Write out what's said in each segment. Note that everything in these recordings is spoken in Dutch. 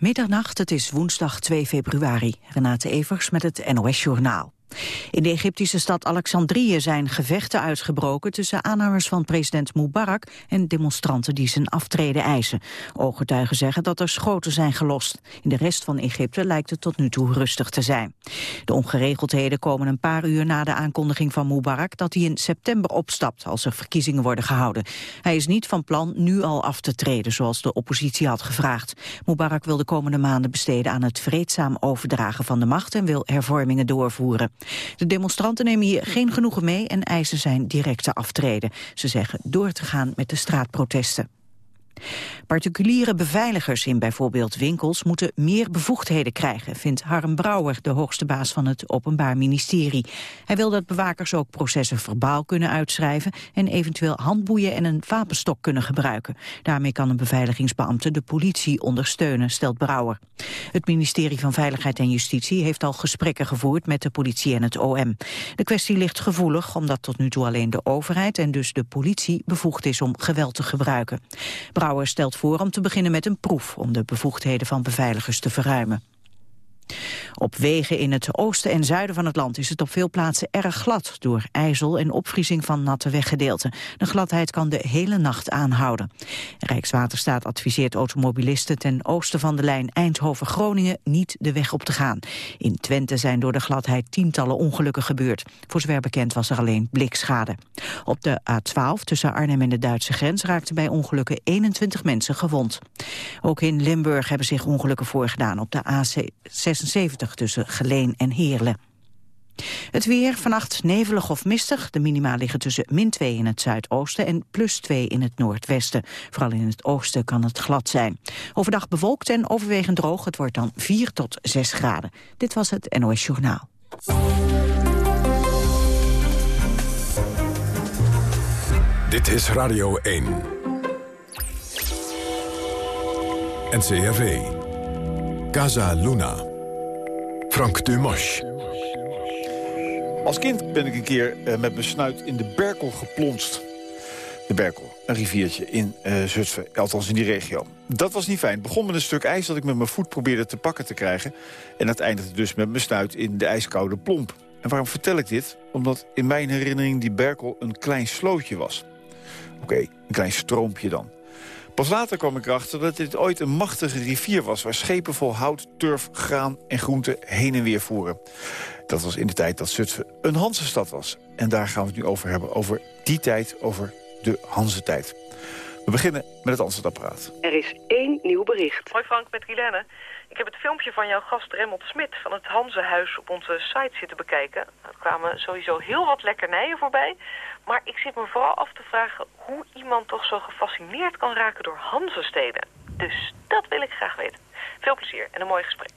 Middernacht, het is woensdag 2 februari. Renate Evers met het NOS Journaal. In de Egyptische stad Alexandrië zijn gevechten uitgebroken tussen aanhangers van president Mubarak en demonstranten die zijn aftreden eisen. Ooggetuigen zeggen dat er schoten zijn gelost. In de rest van Egypte lijkt het tot nu toe rustig te zijn. De ongeregeldheden komen een paar uur na de aankondiging van Mubarak dat hij in september opstapt als er verkiezingen worden gehouden. Hij is niet van plan nu al af te treden zoals de oppositie had gevraagd. Mubarak wil de komende maanden besteden aan het vreedzaam overdragen van de macht en wil hervormingen doorvoeren. De demonstranten nemen hier geen genoegen mee en eisen zijn directe aftreden. Ze zeggen door te gaan met de straatprotesten. Particuliere beveiligers in bijvoorbeeld winkels moeten meer bevoegdheden krijgen, vindt Harm Brouwer, de hoogste baas van het Openbaar Ministerie. Hij wil dat bewakers ook processen verbaal kunnen uitschrijven en eventueel handboeien en een wapenstok kunnen gebruiken. Daarmee kan een beveiligingsbeambte de politie ondersteunen, stelt Brouwer. Het ministerie van Veiligheid en Justitie heeft al gesprekken gevoerd met de politie en het OM. De kwestie ligt gevoelig omdat tot nu toe alleen de overheid en dus de politie bevoegd is om geweld te gebruiken. Brouwer stelt voor om te beginnen met een proef om de bevoegdheden van beveiligers te verruimen. Op wegen in het oosten en zuiden van het land is het op veel plaatsen erg glad... door ijzel en opvriezing van natte weggedeelten. De gladheid kan de hele nacht aanhouden. Rijkswaterstaat adviseert automobilisten ten oosten van de lijn Eindhoven-Groningen... niet de weg op te gaan. In Twente zijn door de gladheid tientallen ongelukken gebeurd. Voor zover bekend was er alleen blikschade. Op de A12 tussen Arnhem en de Duitse grens raakten bij ongelukken 21 mensen gewond. Ook in Limburg hebben zich ongelukken voorgedaan op de AC 76 tussen Geleen en Heerlen. Het weer, vannacht nevelig of mistig. De minima liggen tussen min 2 in het zuidoosten en plus 2 in het noordwesten. Vooral in het oosten kan het glad zijn. Overdag bewolkt en overwegend droog. Het wordt dan 4 tot 6 graden. Dit was het NOS Journaal. Dit is Radio 1. NCRV. Casa Luna. Frank Dumas. Als kind ben ik een keer uh, met mijn snuit in de Berkel geplonst. De Berkel, een riviertje in uh, Zutphen, althans in die regio. Dat was niet fijn. Het begon met een stuk ijs dat ik met mijn voet probeerde te pakken te krijgen. En dat eindigde dus met mijn snuit in de ijskoude plomp. En waarom vertel ik dit? Omdat in mijn herinnering die Berkel een klein slootje was. Oké, een klein stroompje dan. Pas later kwam ik erachter dat dit ooit een machtige rivier was... waar schepen vol hout, turf, graan en groenten heen en weer voeren. Dat was in de tijd dat Zutphen een Hansestad was. En daar gaan we het nu over hebben, over die tijd, over de Hanse-tijd. We beginnen met het antwoordapparaat. Er is één nieuw bericht. Hoi Frank, met Guilaine. Ik heb het filmpje van jouw gast Remmelt Smit van het Hanzehuis op onze site zitten bekijken. Er kwamen sowieso heel wat lekkernijen voorbij. Maar ik zit me vooral af te vragen hoe iemand toch zo gefascineerd kan raken door Hanzesteden. Dus dat wil ik graag weten. Veel plezier en een mooi gesprek.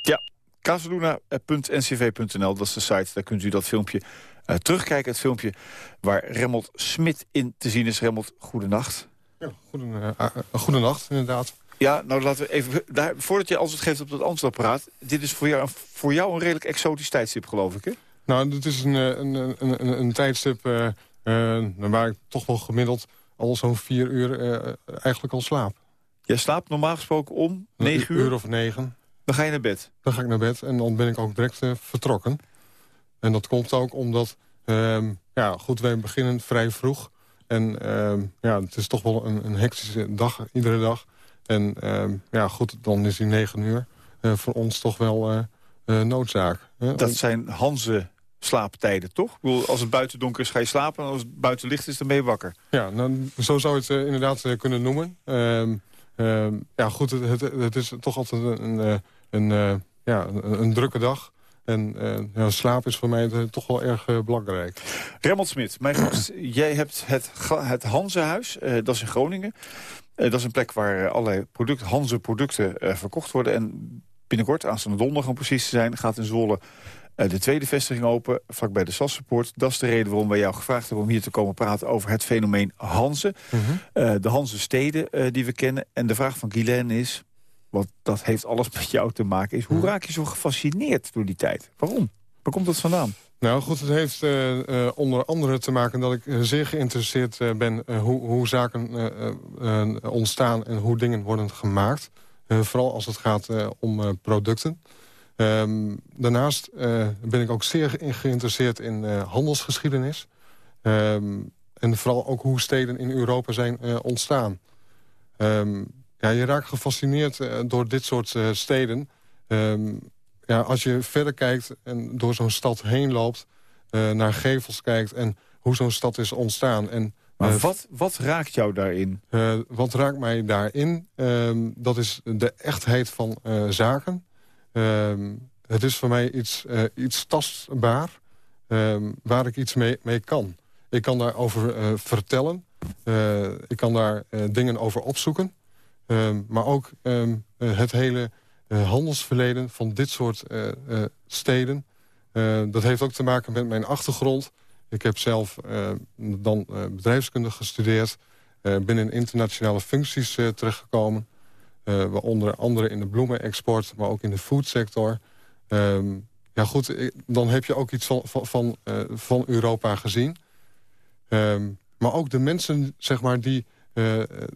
Ja, kazeluna.ncv.nl, dat is de site. Daar kunt u dat filmpje uh, terugkijken. Het filmpje waar Remmelt Smit in te zien is. Remmelt, goedenacht. Ja, goeden, uh, uh, goedenacht inderdaad. Ja, nou laten we even... Daar, voordat je antwoord geeft op dat antwoordapparaat... dit is voor jou, voor jou een redelijk exotisch tijdstip, geloof ik, hè? Nou, dit is een, een, een, een, een tijdstip uh, uh, waar ik toch wel gemiddeld al zo'n vier uur uh, eigenlijk al slaap. Jij slaapt normaal gesproken om negen uur? uur of negen. Dan ga je naar bed? Dan ga ik naar bed en dan ben ik ook direct vertrokken. En dat komt ook omdat, ehm, ja goed, wij beginnen vrij vroeg. En ehm, ja, het is toch wel een, een hectische dag, iedere dag. En ehm, ja, goed, dan is die negen uur voor ons toch wel noodzaak. Dat zijn Hanze slaaptijden, toch? Ik bedoel, als het buiten donker is, ga je slapen. En als het buiten licht is, dan ben je wakker. Ja, nou, zo zou je het uh, inderdaad uh, kunnen noemen. Uh, ja, goed, het, het, het, is toch altijd een, een, een ja, een, een, drukke dag. En ja, slaap is voor mij toch wel erg belangrijk. Remmelt Smit, mijn gast, jij hebt het, het Hanzehuis, dat is in Groningen. dat is een plek waar allerlei product, Hanze producten verkocht worden. En binnenkort, aanstaande donderdag om precies te zijn, gaat in Zwolle eh, de tweede vestiging open, vlakbij de SAS Support. Dat is de reden waarom wij jou gevraagd hebben om hier te komen praten over het fenomeen Hanze. Mhm. Eh, de Hanze steden uh, die we kennen. En de vraag van Guylaine is, want dat heeft alles met jou te maken, is hoe mhm. raak je zo gefascineerd door die tijd? Waarom? Waar komt dat vandaan? Nou goed, het heeft uh, onder andere te maken dat ik zeer geïnteresseerd ben... hoe, hoe, zaken ontstaan en hoe dingen worden gemaakt. vooral als het gaat om producten. Ehm, daarnaast ben ik ook zeer geïnteresseerd in handelsgeschiedenis. Ehm, en vooral ook hoe steden in Europa zijn ontstaan. Um, ja, je raakt gefascineerd door dit soort steden. ja, als je verder kijkt en door zo'n stad heen loopt... naar gevels kijkt en hoe zo'n stad is ontstaan... En, maar wat, wat raakt jou daarin? wat raakt mij daarin? dat is de echtheid van zaken. Ehm, het is voor mij iets, uh, iets tastbaar um, waar ik iets mee, mee kan. Ik kan daarover uh, vertellen. Uh, ik kan daar dingen over opzoeken. Um, maar ook het hele handelsverleden van dit soort steden. dat heeft ook te maken met mijn achtergrond. Ik heb zelf dan bedrijfskunde gestudeerd. ben in internationale functies terechtgekomen. Uh, onder andere in de bloemenexport, maar ook in de foodsector. Um, ja goed, dan heb je ook iets van, van, van, van Europa gezien. Um, maar ook de mensen zeg maar, die,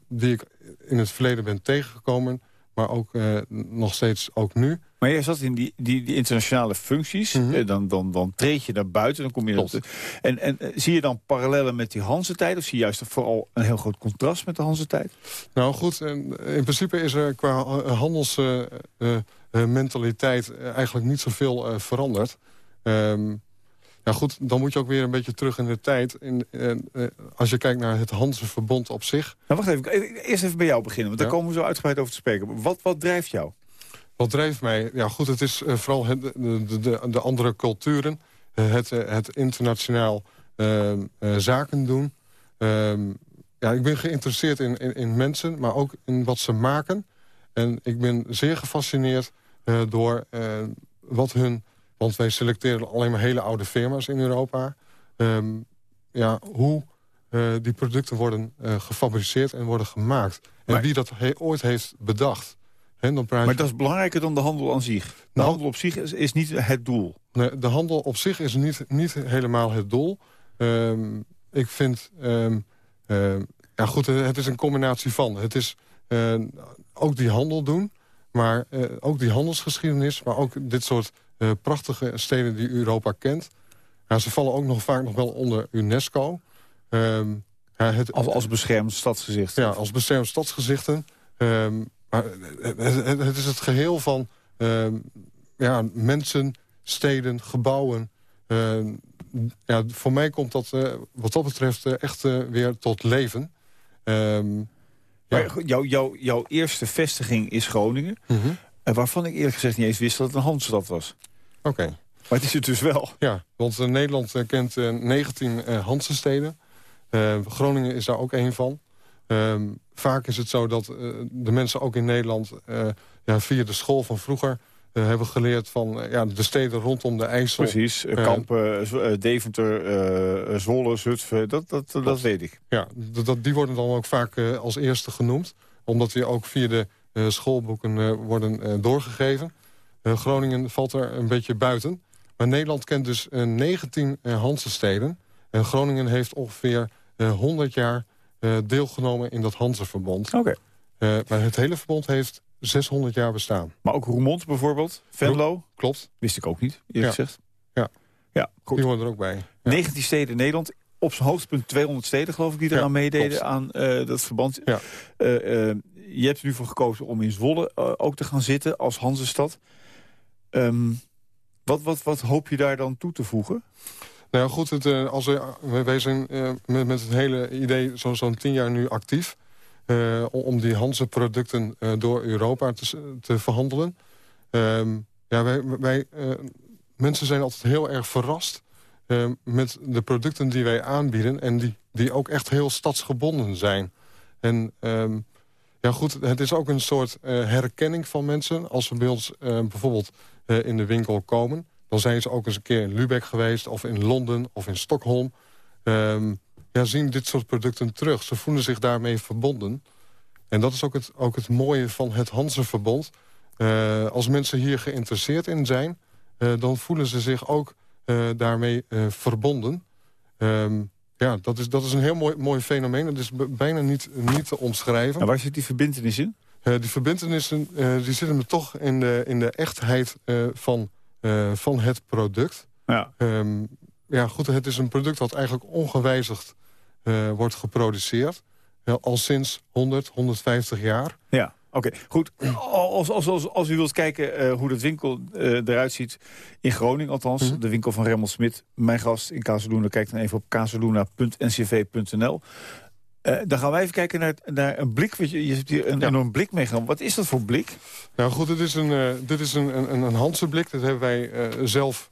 die ik in het verleden ben tegengekomen... maar ook nog steeds ook nu... Maar jij zat in die, die, die internationale functies. Mm -hmm. dan, dan, dan treed je naar buiten. Dan kom je op de, en, en eh, zie je dan parallellen met die Hanse-tijd? Of zie je juist vooral een heel groot contrast met de Hanse-tijd? Nou goed, in, in principe is er qua handelsmentaliteit uh, eigenlijk niet zoveel veranderd. Um, ja goed, dan moet je ook weer een beetje terug in de tijd. In, als je kijkt naar het Hanse verbond op zich. Nou, wacht even. Eerst even bij jou beginnen. Want ja? daar komen we zo uitgebreid over te spreken. Wat, wat drijft jou? Wat drijft mij? Ja goed, het is uh, vooral het, de, de, de, andere culturen. Uh, het, het internationaal ehm, zaken doen. Um, ja, ik ben geïnteresseerd in, in, in, mensen, maar ook in wat ze maken. En ik ben zeer gefascineerd door wat hun... Want wij selecteren alleen maar hele oude firma's in Europa. Um, ja, hoe die producten worden gefabriceerd en worden gemaakt. En wie dat he ooit heeft bedacht. Maar dat is belangrijker dan de handel aan zich. De nou, handel op zich is, is, niet het doel. Nee, de handel op zich is niet, niet helemaal het doel. Um, ik vind... Um, uh, ja goed, het is een combinatie van. Het is ook die handel doen, maar ook die handelsgeschiedenis... maar ook dit soort uh, prachtige steden die Europa kent. Ja, ze vallen ook nog vaak nog wel onder UNESCO. Um, ja, het, als, als beschermd stadsgezicht. Ja, als beschermd stadsgezichten. Um, maar het, het, is het geheel van uh, ja, mensen, steden, gebouwen. Ja, voor mij komt dat uh, wat dat betreft uh, echt weer tot leven. Ja. jou, jou, jouw eerste vestiging is Groningen. Mm -hmm. Waarvan ik eerlijk gezegd niet eens wist dat het een Hansstad was. Oké. Okay. Maar het is het dus wel. Ja, want Nederland kent 19 Hansensteden. Groningen is daar ook één van. Um, vaak is het zo dat de mensen ook in Nederland... Ja, via de school van vroeger uh, hebben geleerd van ja, de steden rondom de IJssel. Precies, Kampen, Deventer, Zwolle, Zutphen, dat, dat, dat weet ik. Ja, dat, die worden dan ook vaak als eerste genoemd. Omdat die ook via de schoolboeken worden doorgegeven. Groningen valt er een beetje buiten. Maar Nederland kent dus 19 Hanse steden. En Groningen heeft ongeveer 100 jaar deelgenomen in dat Hanzeverbond. Oké. Okay. Uh, maar het hele verbond heeft 600 jaar bestaan. Maar ook Roermond bijvoorbeeld, Venlo? Klopt. Wist ik ook niet, eerlijk ja. gezegd. Ja, ja goed. die horen er ook bij. Ja. 19 steden in Nederland, op zijn hoogtepunt 200 steden geloof ik die eraan ja, meededen klopt. aan uh, dat verband. Ja. je hebt er nu voor gekozen om in Zwolle ook te gaan zitten als Hansestad. Um, wat, wat, wat hoop je daar dan toe te voegen? Nou goed, het, als we, wij zijn met, met het hele idee zo'n zo tien jaar nu actief... Om die Hanse producten door Europa te, te verhandelen. Um, ja, wij, wij mensen zijn altijd heel erg verrast met de producten die wij aanbieden... en die, die ook echt heel stadsgebonden zijn. En um, ja goed, het is ook een soort herkenning van mensen... als we bij ons bijvoorbeeld in de winkel komen... Dan zijn ze ook eens een keer in Lübeck geweest... of in Londen of in Stockholm. Ja, zien dit soort producten terug. Ze voelen zich daarmee verbonden. En dat is ook het, ook het mooie van het Hansenverbond. Uh, als mensen hier geïnteresseerd in zijn... Dan voelen ze zich ook daarmee verbonden. Um, ja, dat is, dat is een heel mooi, mooi fenomeen. Dat is bijna niet, niet te omschrijven. En waar zit die verbindenis in? die verbindenissen die zitten er toch in de, in de echtheid van, van het product. Ja. Ehm, ja, goed, het is een product dat eigenlijk ongewijzigd wordt geproduceerd. al sinds 100, 150 jaar. Ja. Oké, goed. Als, als, als, als u wilt kijken uh, hoe de winkel uh, eruit ziet in Groningen, althans, mm -hmm. de winkel van Remmel Smit, mijn gast in Kazeluna, kijk dan even op kazeluna.ncv.nl. Uh, dan gaan wij even kijken naar, naar een blik. Je, je hebt hier een ja. enorm blik meegenomen. Wat is dat voor blik? Nou goed, dit is een, uh, dit is een, een, een Hansenblik. Dat hebben wij uh, zelf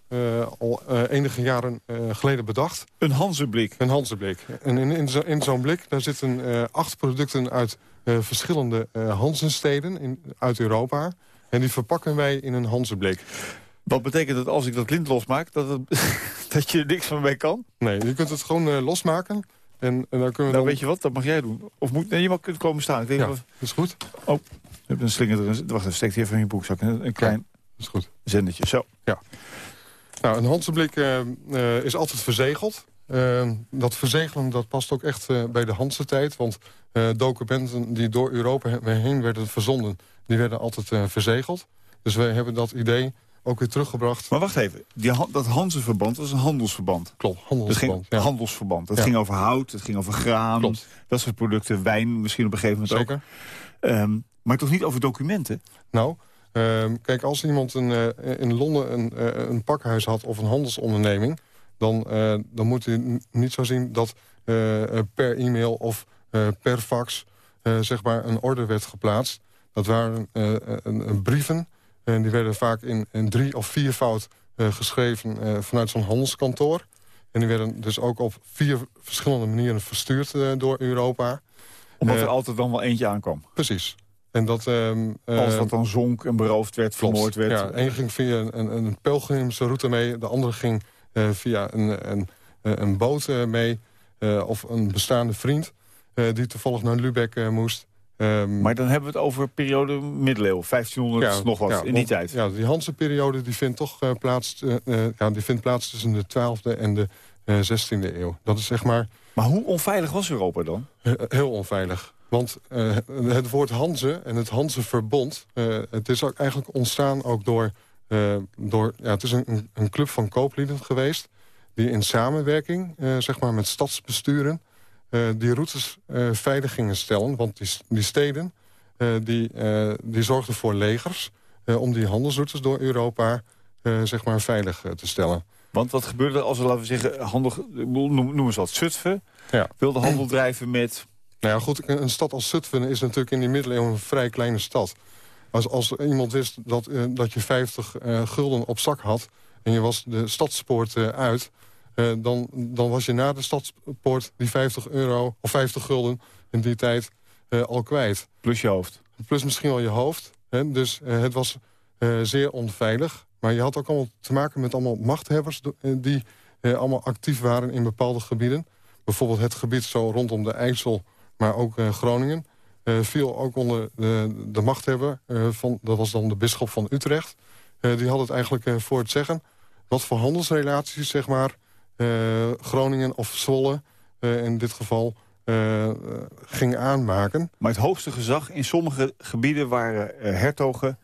al enige jaren geleden bedacht. Een Hansenblik? Een Hansenblik. En in, in, zo, in zo'n blik daar zitten acht producten uit verschillende Hansensteden in, uit Europa. En die verpakken wij in een Hansenblik. Wat betekent dat als ik dat lint losmaak, dat, het, dat je er niks van mee kan? Nee, je kunt het gewoon losmaken... En, en dan kunnen we nou, dan... weet je wat, dat mag jij doen. Of moet, nee, je mag kunnen komen staan. Ik ja, dat is goed. Oh, je hebt een slinger erin. Wacht even, steekt hier van je broekzak. Een, een klein ja, is goed. zendertje. Zo. Ja. Nou, een Hansenblik uh, uh, is altijd verzegeld. Uh, dat verzegelen dat past ook echt bij de Hanse-tijd. Want documenten die door Europa heen werden verzonden... die werden altijd verzegeld. Dus wij hebben dat idee ook weer teruggebracht. Maar wacht even, die, dat Hansenverband was een handelsverband. Klopt, handelsverband. Dat ging, ja. handelsverband. Dat ja. ging over hout, het ging over graan, Klopt. dat soort producten. Wijn misschien op een gegeven moment Zeker. ook. Um, maar toch niet over documenten? Nou, um, kijk, als iemand een, in Londen een, een pakhuis had of een handelsonderneming... dan, uh, dan moet hij niet zo zien dat per e-mail of per fax... zeg maar een order werd geplaatst. Dat waren een, een brieven en die werden vaak in, in drie of vier fout uh, geschreven vanuit zo'n handelskantoor. En die werden dus ook op vier verschillende manieren verstuurd door Europa. Omdat er altijd dan wel eentje aankwam. Precies. En dat, um, Als dat dan zonk en beroofd werd, vermoord werd. Ja, één ging via een, een, een pelgrimsroute mee. De andere ging via een, een, een boot mee. of een bestaande vriend die toevallig naar Lübeck moest. Um, maar dan hebben we het over periode middeleeuwen, 1500 ja, nog wat, ja, in die tijd. Ja, die Hanse-periode die vindt toch uh, plaats, uh, uh, ja, die vindt plaats tussen de 12e en de 16e eeuw. Dat is zeg maar... Maar hoe onveilig was Europa dan? heel onveilig. Want het woord Hanze en het Hanze-verbond... het is ook eigenlijk ontstaan ook door... door ja, het is een, een club van kooplieden geweest... die in samenwerking zeg maar met stadsbesturen... Uh, die routes veilig gingen stellen. Want die, die steden die, die zorgden voor legers... om die handelsroutes door Europa zeg maar veilig te stellen. Want wat gebeurde als we, laten we zeggen, handel, noem, noem eens wat, Zutphen... Ja. wilde handel drijven met... Nou ja, goed, een stad als Zutphen is natuurlijk in die middeleeuwen een vrij kleine stad. Als, als iemand wist dat, dat je 50 gulden op zak had... en je was de stadspoort uit... Uh, dan, dan was je na de stadspoort die 50 euro of 50 gulden in die tijd al kwijt. Plus je hoofd. Plus misschien al je hoofd. Hè? Dus het was zeer onveilig. Maar je had ook allemaal te maken met allemaal machthebbers... die allemaal actief waren in bepaalde gebieden. Bijvoorbeeld het gebied zo rondom de IJssel, maar ook Groningen... viel ook onder de, de machthebber, van, dat was dan de bisschop van Utrecht. die had het eigenlijk voor het zeggen. Wat voor handelsrelaties, zeg maar Groningen of Zwolle in dit geval uh, ging aanmaken. Maar het hoogste gezag in sommige gebieden waren hertogen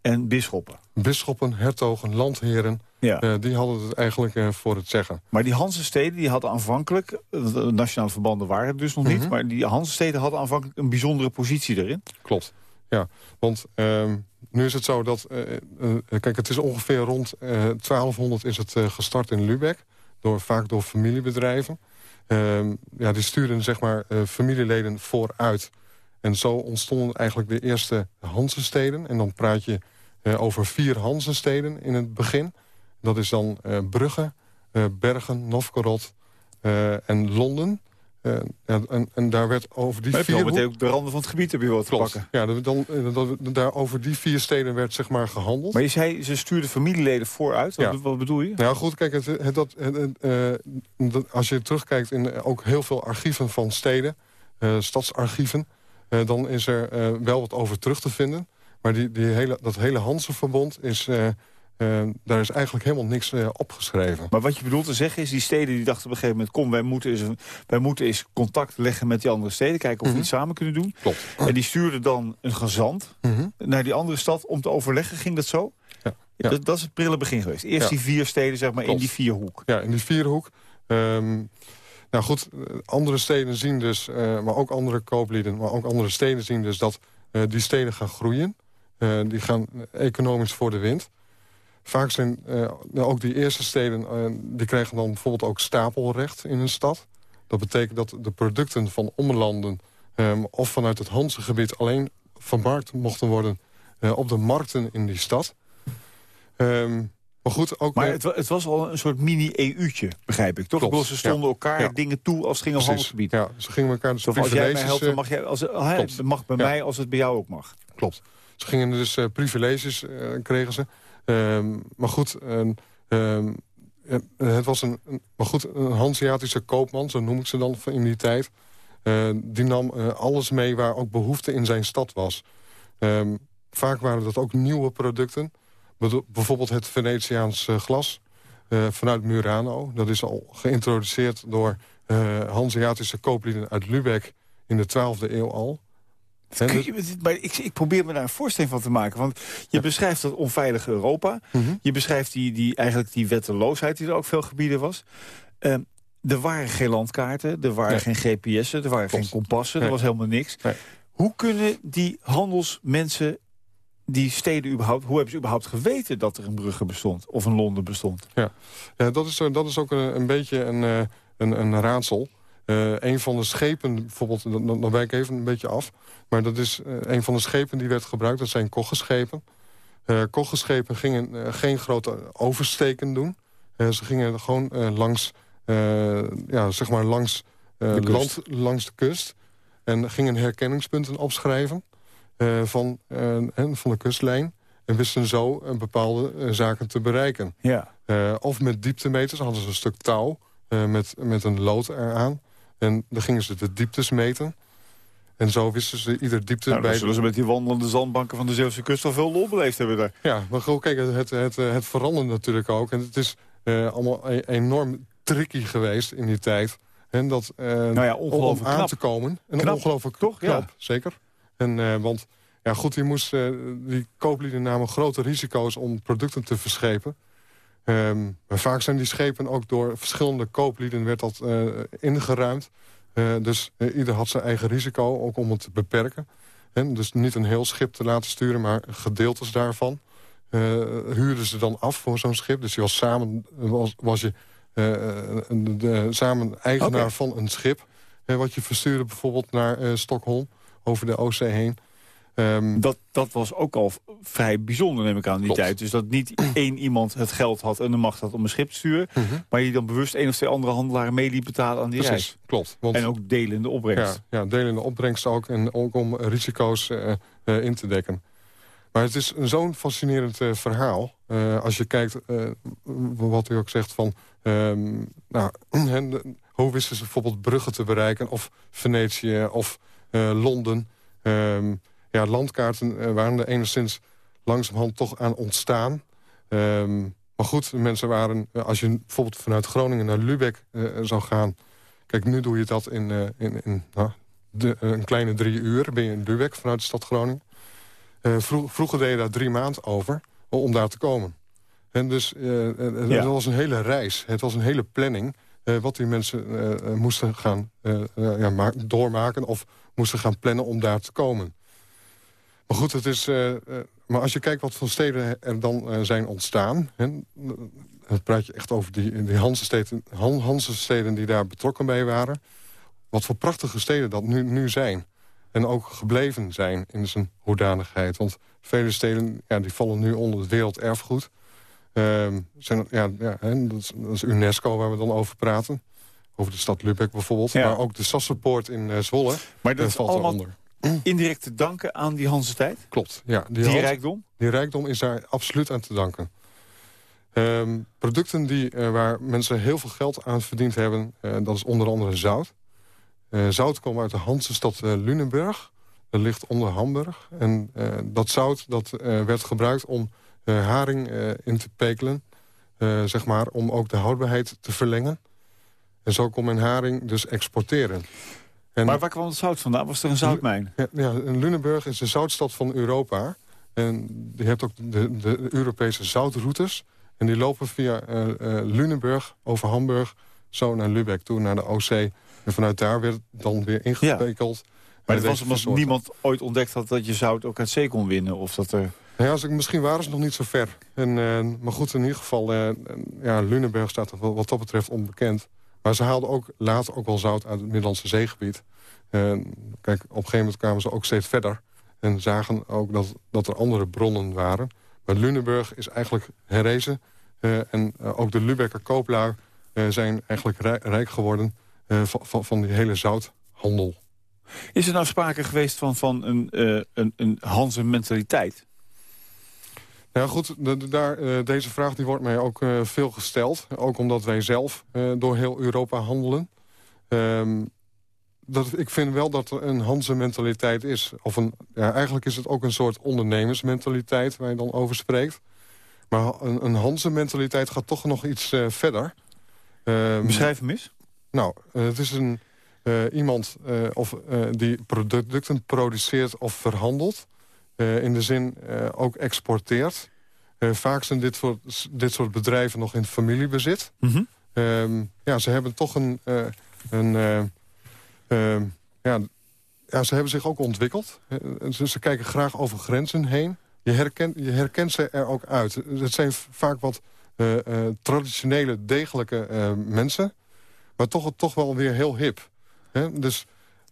en bisschoppen. Bisschoppen, hertogen, landheren, ja. die hadden het eigenlijk voor het zeggen. Maar die Hanse-steden die hadden aanvankelijk, de nationale verbanden waren het dus nog niet... Mm -hmm. maar die Hanse-steden hadden aanvankelijk een bijzondere positie erin. Klopt, ja. Want ehm, nu is het zo dat, kijk het is ongeveer rond 1200 is het gestart in Lübeck door, vaak door familiebedrijven. Uh, ja, die sturen zeg maar familieleden vooruit. En zo ontstonden eigenlijk de eerste Hansensteden. En dan praat je uh, over vier Hansensteden in het begin. Dat is dan uh, Brugge, Bergen, Novgorod en Londen. Uh, ja, en, en, daar werd over die maar vier... meteen ook de randen van het gebied heb je wat pakken. Ja, dan, dan, daar over die vier steden werd zeg maar gehandeld. Maar je zei, ze stuurden familieleden vooruit. Wat, ja. wat bedoel je? Nou goed, kijk, het, het, dat, het, uh, dat, als je terugkijkt in ook heel veel archieven van steden... Uh, stadsarchieven, dan is er wel wat over terug te vinden. Maar die, die hele, dat hele Hansenverbond is daar is eigenlijk helemaal niks opgeschreven. Maar wat je bedoelt te zeggen is, die steden die dachten op een gegeven moment... kom, wij moeten eens, wij moeten eens contact leggen met die andere steden... kijken of we Mhm. iets samen kunnen doen. Klopt. En die stuurden dan een gezant Mhm. naar die andere stad om te overleggen. Ging dat zo? Ja. Ja. Dat, dat is het prille begin geweest. Eerst Ja. die vier steden zeg maar, in die vierhoek. Ja, in die vierhoek. Ehm, nou goed, eh, andere steden zien dus, eh, maar ook andere kooplieden... maar ook andere steden zien dus dat eh, die steden gaan groeien. Eh, die gaan economisch voor de wind. Vaak zijn eh, ook die eerste steden... eh, die krijgen dan bijvoorbeeld ook stapelrecht in een stad. Dat betekent dat de producten van omlanden... ehm, of vanuit het Hansegebied alleen vermarkt mochten worden... eh, op de markten in die stad. Ehm, maar goed, ook... Maar het, het was al een soort mini-EU'tje, begrijp ik. Toch? Klopt, ze stonden elkaar Ja. dingen toe als het ging om handelsgebied. Ja, ze gingen elkaar dus van, als jij mij privileges, helpt, dan mag jij, als, het mag bij Ja. mij als het bij jou ook mag. Klopt. Ze gingen dus privileges, kregen ze. Ehm, maar goed, ehm, eh, het was een, maar goed, een Hanseatische koopman, zo noem ik ze dan in die tijd. Eh, die nam eh, alles mee waar ook behoefte in zijn stad was. Ehm, vaak waren dat ook nieuwe producten. Bijvoorbeeld het Venetiaans glas vanuit Murano. Dat is al geïntroduceerd door Hanseatische kooplieden uit Lübeck in de 12e eeuw al. Je- maar ik, ik probeer me daar een voorstelling van te maken. Want je beschrijft dat onveilige Europa. Mhm. Je beschrijft die, die, eigenlijk die wetteloosheid die er ook veel gebieden was. Ehm, er waren geen landkaarten, er waren Nee. geen GPS'en, er waren geen kompassen, Nee. er was helemaal niks. Nee. Hoe kunnen die handelsmensen, die steden überhaupt... hoe hebben ze überhaupt geweten dat er een Brugge bestond? Of een Londen bestond? Ja, dat, is, eh, dat is ook een, een beetje een, eh, een, een raadsel. Eh, een van de schepen, bijvoorbeeld, dan, dan wijk ik even een beetje af... maar dat is eh, een van de schepen die werd gebruikt, dat zijn koggeschepen. Eh koggeschepen gingen geen grote oversteken doen. Ze gingen gewoon langs, ja, zeg maar langs, De land, langs de kust... en gingen herkenningspunten opschrijven van, van de kustlijn... en wisten zo bepaalde zaken te bereiken. Ja. Of met dieptemeters hadden ze een stuk touw met, met een lood eraan. En dan gingen ze de dieptes meten. En zo wisten ze ieder diepte Nou, bij... zullen ze met die wandelende zandbanken van de Zeeuwse kust wel veel lol beleefd hebben daar. Ja, maar gewoon kijk, het, het, het verandert natuurlijk ook. En het is eh, allemaal e- enorm tricky geweest in die tijd. En dat, eh, Nou ja, om- aan knap. te komen. En Knap, ongelooflijk toch? Ja. zeker. En, eh, want ja, goed, je moest, die kooplieden namen grote risico's om producten te verschepen. Ehm, maar vaak zijn die schepen ook door verschillende kooplieden werd dat eh, ingeruimd. Eh, dus eh, ieder had zijn eigen risico, ook om het te beperken. En dus niet een heel schip te laten sturen, maar gedeeltes daarvan. huurden ze dan af voor zo'n schip. Dus je was samen, was, was je een- de, samen eigenaar van een schip. wat je verstuurde bijvoorbeeld naar Stockholm, over de Oostzee heen. Ehm, Dat, dat was ook al vrij bijzonder, neem ik aan, die Klopt. tijd. Dus dat niet één iemand het geld had en de macht had om een schip te sturen... mhm, maar je dan bewust één of twee andere handelaren mee liet betalen aan die Precies, reis. klopt. Want, En ook delen in de opbrengst. Ja, ja, delen in de opbrengst ook. En ook om risico's eh, eh, in te dekken. Maar het is zo'n fascinerend eh, verhaal. Als je kijkt, wat u ook zegt van... ehm, nou, hoe wisten ze bijvoorbeeld Brugge te bereiken... of Venetië of Londen. Ehm, ja, landkaarten eh, waren er enigszins langzamerhand toch aan ontstaan. Ehm, maar goed, mensen waren... eh, als je bijvoorbeeld vanuit Groningen naar Lübeck eh, zou gaan... Kijk, nu doe je dat in, in, in nou, de, een kleine drie uur. Ben je in Lübeck vanuit de stad Groningen. Vro- vroeger deed je daar drie maanden over om daar te komen. En dus eh, het Ja. was een hele reis. Het was een hele planning. wat die mensen moesten gaan ja, ma- doormaken... of moesten gaan plannen om daar te komen. Maar goed, het is... eh, eh, maar als je kijkt wat voor steden er dan eh, zijn ontstaan... Hè, dan praat je echt over die, die Hansesteden, Han- Hansesteden die daar betrokken bij waren. Wat voor prachtige steden dat nu, nu zijn. En ook gebleven zijn in zijn hoedanigheid. Want vele steden ja, die vallen nu onder het werelderfgoed. Ehm, zijn, ja, ja, hè, dat, is, dat is UNESCO waar we dan over praten. Over de stad Lübeck bijvoorbeeld. Ja. Maar ook de Sassenpoort in Zwolle Maar dat valt allemaal eronder. Indirect te danken aan die Hanse tijd. Klopt, ja. Die, rijkdom. die rijkdom is daar absoluut aan te danken. Ehm, producten die, eh, waar mensen heel veel geld aan verdiend hebben... eh, dat is onder andere zout. Eh, zout kwam uit de Hansestad uh, Lunenburg. Dat ligt onder Hamburg. En dat zout dat, werd gebruikt om haring in te pekelen. zeg maar, om ook de houdbaarheid te verlengen. En zo kon men haring dus exporteren. En, maar waar kwam het zout vandaan? Was er een zoutmijn? Ja, ja Lunenburg is de zoutstad van Europa. En je hebt ook de, de Europese zoutroutes. En die lopen via uh, Lunenburg over Hamburg zo naar Lübeck toe, naar de OC. En vanuit daar werd dan weer ingepekeld. Maar het was omdat niemand ooit ontdekt had dat je zout ook uit zee kon winnen? Of dat er... Ja, als ik, misschien waren ze nog niet zo ver. En, maar goed, in ieder geval, ja, Lunenburg staat wat dat betreft onbekend. Maar ze haalden ook later ook wel zout uit het Middellandse zeegebied. En kijk, op een gegeven moment kwamen ze ook steeds verder. En zagen ook dat, dat er andere bronnen waren. Maar Lunenburg is eigenlijk herrezen. Uh, en uh, ook de Lübecker kooplui uh, zijn eigenlijk rijk geworden van, van, van, die hele zouthandel. Is er nou sprake geweest van, van een, een, een Hanse mentaliteit? Ja goed, de, daar, uh, deze vraag die wordt mij ook uh, veel gesteld. Ook omdat wij zelf uh, door heel Europa handelen. Um, dat, ik vind wel dat er een Hanse mentaliteit is. Of een, ja, eigenlijk is het ook een soort ondernemersmentaliteit waar je dan over spreekt. Maar een, een Hanse mentaliteit gaat toch nog iets verder. Um, Beschrijf hem eens. Nou, het is een, iemand of, die producten produceert of verhandelt uh, in de zin uh, ook exporteert. Uh, vaak zijn dit, voor, dit soort bedrijven nog in familiebezit. Mm -hmm. um, ja, ze hebben toch een... een um, ja, ja, ze hebben zich ook ontwikkeld. Ze, ze, kijken graag over grenzen heen. Je herkent, je herkent ze er ook uit. Het zijn vaak wat traditionele, degelijke mensen. Maar toch, toch wel weer heel hip. Dus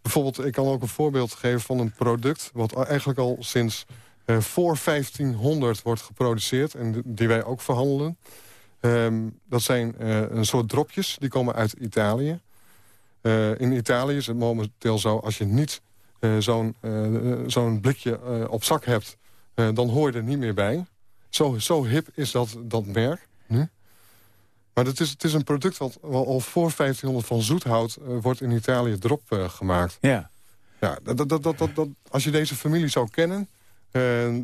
Bijvoorbeeld, ik kan ook een voorbeeld geven van een product... wat eigenlijk al sinds uh, voor 1500 wordt geproduceerd... en die wij ook verhandelen. Um, dat zijn uh, een soort dropjes, die komen uit Italië. Uh, in Italië is het momenteel zo... als je niet zo'n zo'n blikje op zak hebt... dan hoor je er niet meer bij. Zo, zo hip is dat, dat merk. Maar het is, het is een product wat, al voor 1500 van zoethout uh, wordt in Italië drop uh, gemaakt. Ja. Ja, dat, dat, dat, dat, dat, als je deze familie zou kennen... Uh,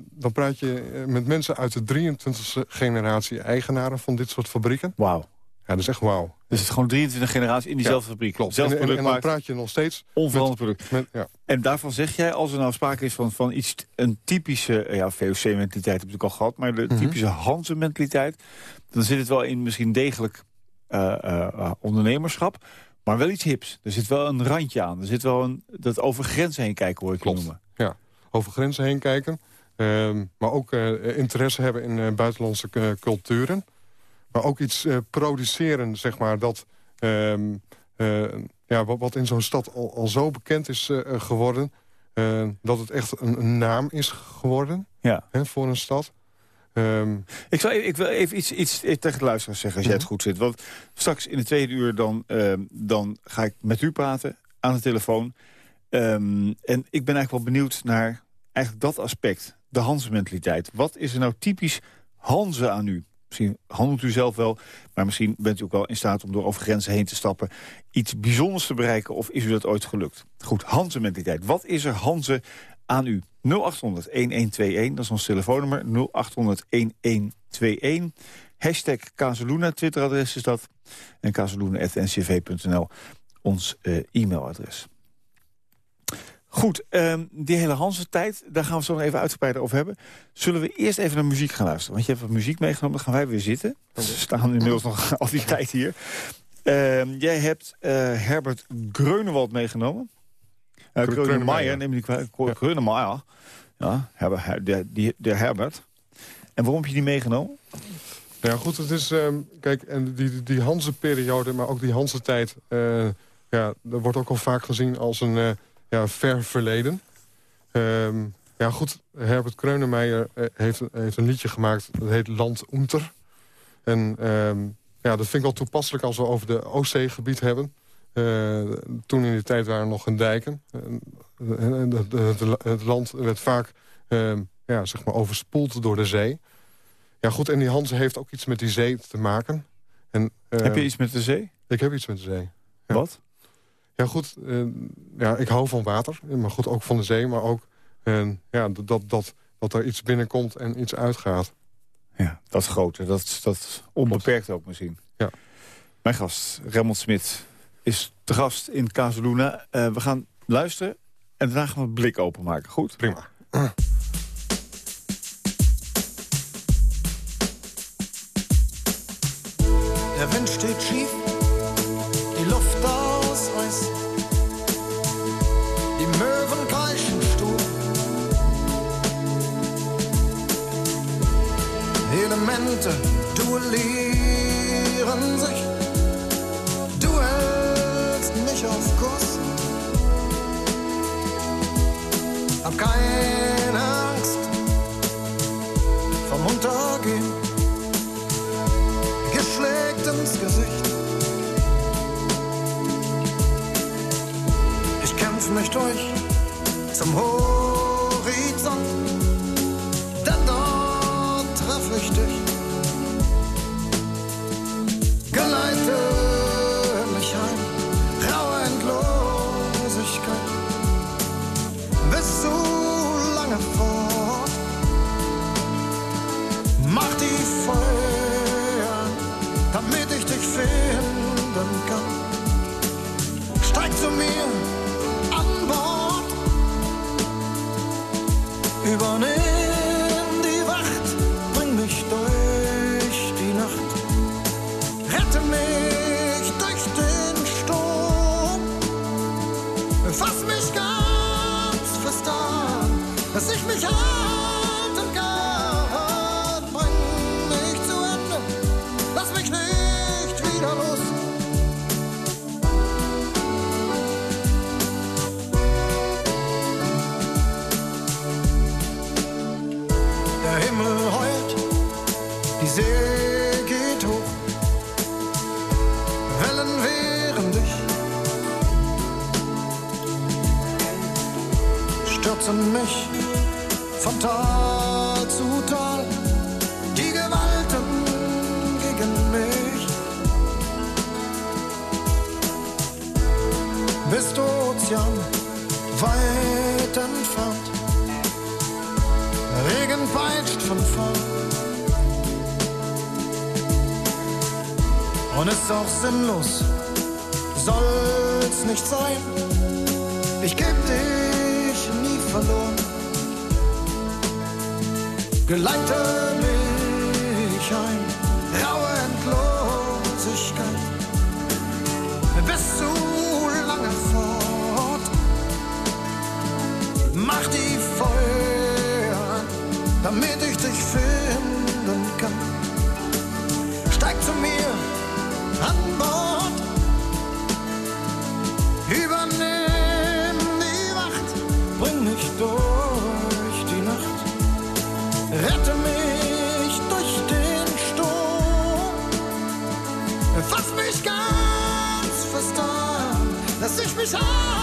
dan praat je met mensen uit de 23e generatie eigenaren van dit soort fabrieken. Wauw. Ja, dat is echt wauw. Dus het is gewoon 23 generaties in diezelfde fabriek. Klopt. En, en, en, dan praat je nog steeds... Onveranderd product. Met, ja. En daarvan zeg jij, als er nou sprake is van, van iets, een typische... Ja, VOC-mentaliteit heb ik al gehad, maar de mhm. typische mm -hmm. Hanse-mentaliteit... dan zit het wel in misschien degelijk uh, ondernemerschap. Maar wel iets hips. Er zit wel een randje aan. Er zit wel een, dat over grenzen heen kijken hoor ik Klopt. noemen. Ja, over grenzen heen kijken. Ehm, maar ook interesse hebben in buitenlandse culturen. Maar ook iets produceren, zeg maar, dat... Ehm, ja, wat, wat, in zo'n stad al, al, zo bekend is geworden... dat het echt een, een, naam is geworden ja. hè, voor een stad. Um... Ik, zal, ik wil even iets, iets tegen de luisteraars zeggen, als jij het mhm. goed zit. Want straks in de tweede uur dan, uh, dan ga ik met u praten aan de telefoon. Um, en ik ben eigenlijk wel benieuwd naar eigenlijk dat aspect. De Hanse-mentaliteit. Wat is er nou typisch Hanse aan u? Misschien handelt u zelf wel, maar misschien bent u ook wel in staat om door over grenzen heen te stappen. Iets bijzonders te bereiken of is u dat ooit gelukt? Goed, Hanse-mentaliteit. Wat is er Hanse aan u. 0800-1121, dat is ons telefoonnummer. 0800-1121. Hashtag Kazeluna, Twitteradres is dat. En kazeluna.ncv.nl, ons uh, e-mailadres. Goed, um, die hele Hanse tijd, daar gaan we zo nog even uitgebreider over hebben. Zullen we eerst even naar muziek gaan luisteren? Want je hebt wat muziek meegenomen, dan gaan wij weer zitten. We staan inmiddels nog al die tijd hier. Uh, jij hebt uh, Herbert Greunewald meegenomen. Uh, Grönemeyer, neem ik kwalijk. Grönemeyer. Ja, de, de, de Herbert. En waarom heb je die meegenomen? Ja, goed, het is... Uh, kijk, en die, die Hanse-periode, maar ook die Hanse-tijd... Uh, ja, dat wordt ook al vaak gezien als een ja, ver verleden. Um, ja, goed, Herbert Kreunemeyer heeft, heeft een liedje gemaakt... dat heet Land Unter. En um, ja, dat vind ik wel toepasselijk als we over de Oostzeegebied hebben. Uh, toen in die tijd waren er nog geen dijken. het land werd vaak uh, ja, zeg maar overspoeld door de zee. Ja goed, en die Hanze heeft ook iets met die zee te maken. En, heb je iets met de zee? Ik heb iets met de zee. Ja. Wat? Ja goed, ja, ik hou van water. Maar goed, ook van de zee. Maar ook ja, dat, dat, dat er iets binnenkomt en iets uitgaat. Ja, dat grote, dat, dat onbeperkt ook misschien. Ja. Mijn gast, Remond Smit, is te gast in Casaluna. Uh, we gaan luisteren en daarna gaan we een blik openmaken. Goed? Prima. nossa, nossa. Dass ich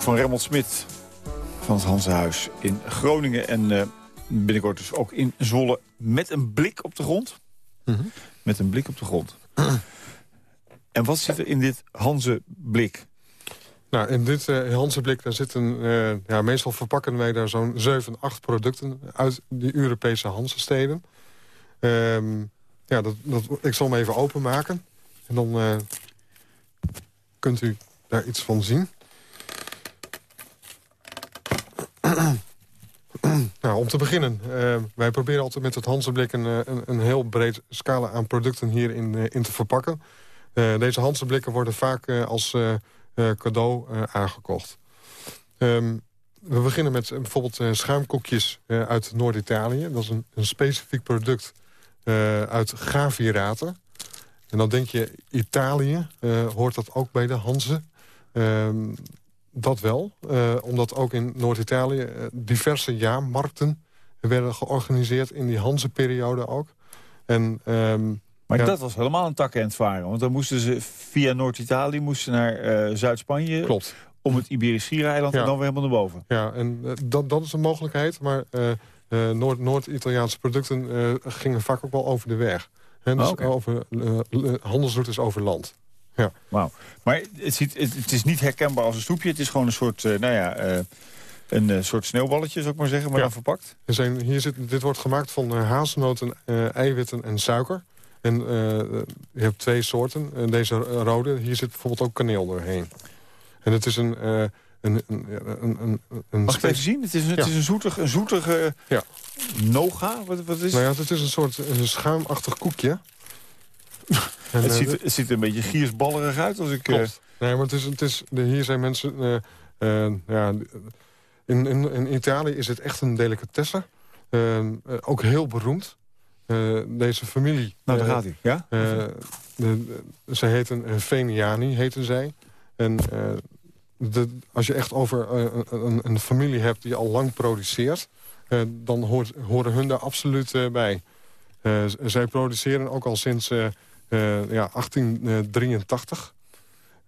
Van Remmel Smit van het Hansenhuis in Groningen. En eh, binnenkort dus ook in Zwolle met een blik op de grond. Met een blik op de grond. en wat zit er in dit Hanze-blik? Nou, in dit uh, Hansenblik daar zitten... eh, ja, meestal verpakken wij daar zo'n 7, 8 producten... uit die Europese Hansensteden. Ehm ja, dat, dat, ik zal hem even openmaken. En dan eh, kunt u daar iets van zien. nou, om te beginnen. eh, wij proberen altijd met het Hansenblik een, eh, een, een heel breed scala aan producten hierin eh, in te verpakken. Deze Hansenblikken worden vaak als cadeau aangekocht. Ehm, we beginnen met bijvoorbeeld schuimkoekjes uit Noord-Italië. Dat is een, een specifiek product uit Gaviraten. En dan denk je, Italië, hoort dat ook bij de Hanze? Ehm, dat wel, eh, omdat ook in Noord-Italië eh, diverse jaarmarkten werden georganiseerd in die Hanse-periode ook. En, ehm, Maar ja, dat was helemaal een tak en het varen. Want dan moesten ze via Noord-Italië moesten naar eh, Zuid-Spanje... Klopt. om het Iberisch Schiereiland Ja. en dan weer helemaal naar boven. Ja, en dat, dat is een mogelijkheid. Maar Noord- Noord-Italiaanse producten gingen vaak ook wel over de weg. Dus Oh, oké. over, handelsroutes over land. Wauw. Maar het, ziet, het, het is niet herkenbaar als een stoepje. Het is gewoon een soort, eh, nou ja, eh, een eh, soort sneeuwballetje, zou ik maar zeggen, maar Ja. dan verpakt. Er zijn, hier zit, dit wordt gemaakt van hazelnoten, eiwitten en suiker. En je hebt twee soorten. En deze rode, hier zit bijvoorbeeld ook kaneel doorheen. En het is een... een, een, een, een, Mag ik het even zien? Het is, het Ja. is een zoetig, een zoetige Ja. noga. Wat, wat is Nou ja, het is een soort een schuimachtig koekje. En, Het eh, ziet, er- het ziet er een beetje giersballerig uit. Als ik, eh, Klopt. Nee, maar het is, het is, hier zijn mensen... eh, eh, ja, in, in, in Italië is het echt een delicatesse. Eh, eh, ook heel beroemd. Eh, deze familie... nou, daar eh, gaat hij. Ja? eh, de, de- ze heten uh, Veniani, heten zij. En eh, de, als je echt over eh, een, een familie hebt die al lang produceert... eh, dan hoort, horen hun daar absoluut eh, bij. Eh, zij produceren ook al sinds eh, eh, ja, 1883.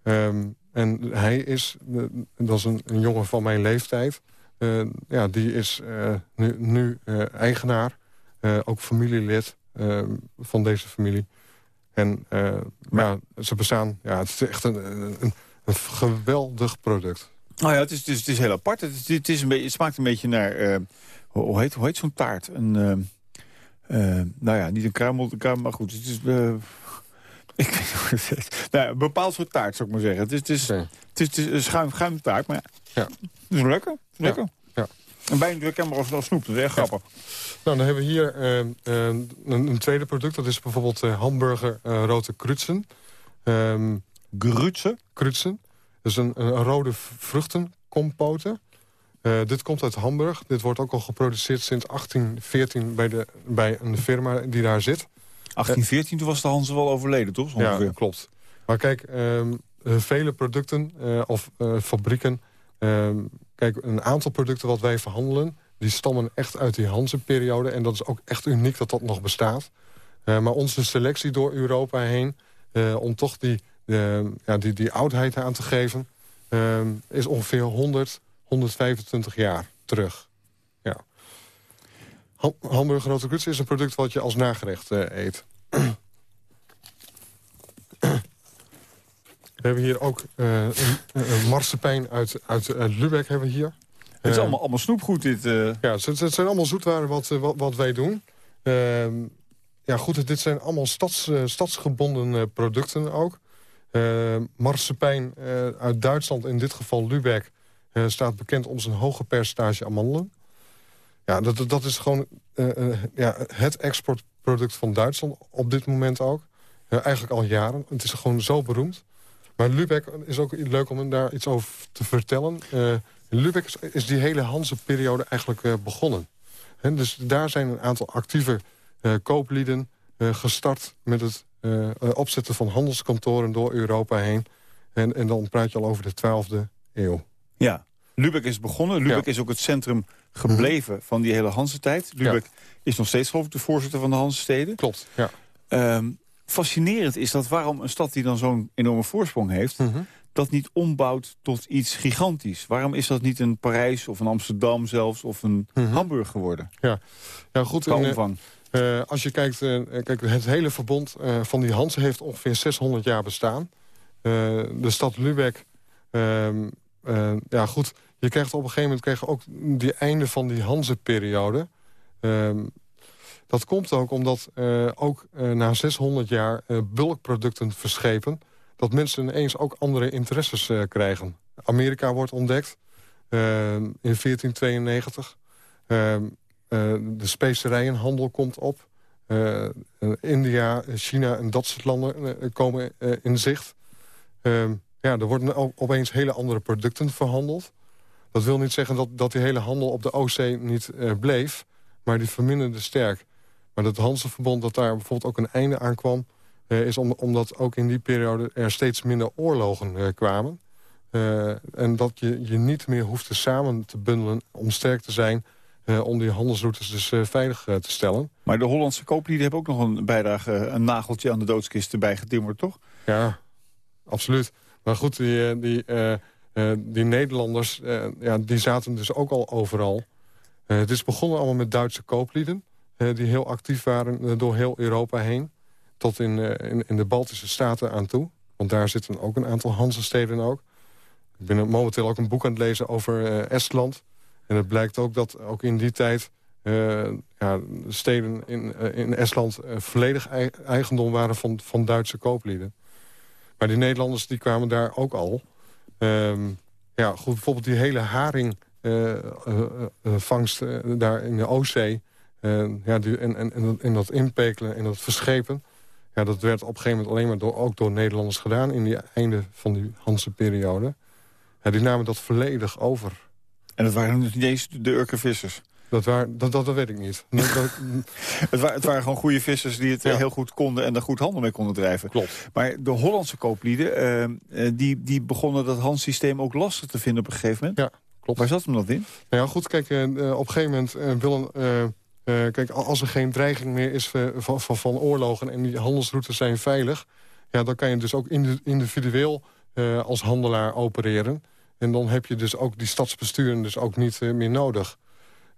Ehm, en hij is, eh, dat is een, een jongen van mijn leeftijd... eh, ja, die is eh, nu, nu eh, eigenaar, eh, ook familielid eh, van deze familie. En eh, ja, ze bestaan, ja, het is echt een, een, een geweldig product. Oh ja, het is, het is, het is heel apart. Het, is, het, is een beetje, het smaakt een beetje naar... eh, hoe, heet, hoe heet zo'n taart? Een, eh, eh, nou ja, niet een kruimel, maar goed. Het is... eh, ik weet niet hoe het heet. Nou, ja, een bepaald soort taart, zou ik maar zeggen. Het is, het is, het is, het is een schuim, schuim taart, maar ja. Ja. Het is lekker. Lekker. ja. En bijna herkenbaar als, als snoep. Dat is echt grappig. Nou, dan hebben we hier eh, een, een tweede product. Dat is bijvoorbeeld hamburger rode krutsen. Ehm Grutse. krutsen. Dat is een, een rode vruchtenkompote. Eh, dit komt uit Hamburg. Dit wordt ook al geproduceerd sinds 1814 bij, de, bij een firma die daar zit. 1814, toen was de Hanze wel overleden, toch? Ja, klopt. Maar kijk, ehm, eh, vele producten eh, of fabrieken... ehm, kijk, een aantal producten wat wij verhandelen... die stammen echt uit die Hanse-periode. En dat is ook echt uniek dat dat nog bestaat. Maar onze selectie door Europa heen... om toch die, eh, ja, die, die oudheid aan te geven... ehm, is ongeveer 100, 125 jaar terug. Ja. Ham- Hamburger is een product wat je als nagerecht eh, eet. We hebben hier ook eh, een, een marsepein uit, uit eh, Lübeck hebben we hier. Het is allemaal, allemaal snoepgoed, dit. Ja, het, het zijn allemaal zoetwaren wat, wat, wat wij doen. Ehm, ja, goed, dit zijn allemaal stads, stadsgebonden producten ook. Eh, marsepein uit Duitsland, in dit geval Lübeck... eh, staat bekend om zijn hoge percentage amandelen. Ja, dat, dat is gewoon eh, eh, ja, het exportproduct van Duitsland op dit moment ook. Eigenlijk al jaren. Het is gewoon zo beroemd. Maar Lübeck is ook leuk om daar iets over te vertellen. In Lübeck is, is die hele Hanse-periode eigenlijk begonnen. Hè, dus daar zijn een aantal actieve kooplieden gestart... met het opzetten van handelskantoren door Europa heen. En, en dan praat je al over de 12e eeuw. Ja, Lübeck is begonnen. Lübeck Ja. Mhm. is ook het centrum gebleven van die hele Hanse-tijd. Lübeck is nog steeds geloof ik de voorzitter van de Hanse-steden. Klopt, ja. Ehm, fascinerend is dat waarom een stad die dan zo'n enorme voorsprong heeft... Mhm. dat niet ombouwt tot iets gigantisch. Waarom is dat niet een Parijs of een Amsterdam zelfs... of een Mhm. Hamburg geworden, Ja, goed. qua en, eh, omvang? Eh, als je kijkt, eh, kijk, het hele verbond van die Hanse heeft ongeveer 600 jaar bestaan. De stad Lübeck, ehm, eh, ja goed, je krijgt op een gegeven moment kreeg je ook die einde van die Hanse-periode. Ehm, dat komt ook omdat eh, ook eh, na 600 jaar bulkproducten verschepen... dat mensen ineens ook andere interesses krijgen. Amerika wordt ontdekt eh, in 1492. Ehm, eh, de specerijenhandel komt op. India, China en dat soort landen komen in zicht. Ehm, ja, er worden opeens hele andere producten verhandeld. Dat wil niet zeggen dat, dat die hele handel op de Oostzee niet eh, bleef. Maar die verminderde sterk. Maar dat Hanseverbond dat daar bijvoorbeeld ook een einde aan kwam... eh, is om, omdat ook in die periode er steeds minder oorlogen eh, kwamen. En dat je je niet meer hoefde samen te bundelen om sterk te zijn... om die handelsroutes dus veilig te stellen. Maar de Hollandse kooplieden hebben ook nog een bijdrage... een nageltje aan de doodskist erbij getimmerd, toch? Ja, absoluut. Maar goed, die, die, die Nederlanders ja, die zaten dus ook al overal. het is begonnen allemaal met Duitse kooplieden... die heel actief waren door heel Europa heen. Tot in, in, in de Baltische Staten aan toe. Want daar zitten ook een aantal Hanse-steden ook. Ik ben momenteel ook een boek aan het lezen over Estland. En het blijkt ook dat ook in die tijd... Ja, steden in, in Estland volledig eigendom waren van, van Duitse kooplieden. Maar die Nederlanders die kwamen daar ook al. Um, ja, goed, bijvoorbeeld die hele haringvangst daar in de Oostzee... ja, en, en, en, dat inpekelen en dat verschepen... Ja, dat werd op een gegeven moment alleen maar door, ook door Nederlanders gedaan... in die einde van die Hanse periode. Die namen dat volledig over. En dat waren dus niet eens de Urkenvissers? Dat, waren, dat, dat, dat weet ik niet. het, waren, het waren gewoon goede vissers die het heel goed konden... en er goed handel mee konden drijven. Klopt. Maar de Hollandse kooplieden... Uh, die, die begonnen dat handsysteem ook lastig te vinden op een gegeven moment. Ja, klopt. Waar zat hem dat in? Nou ja, goed, kijk, uh, op een gegeven moment uh, willen... kijk, als er geen dreiging meer is van, van, van oorlogen... en die handelsroutes zijn veilig... Ja, dan kan je dus ook individueel als handelaar opereren... En dan heb je dus ook die stadsbesturen dus ook niet meer nodig.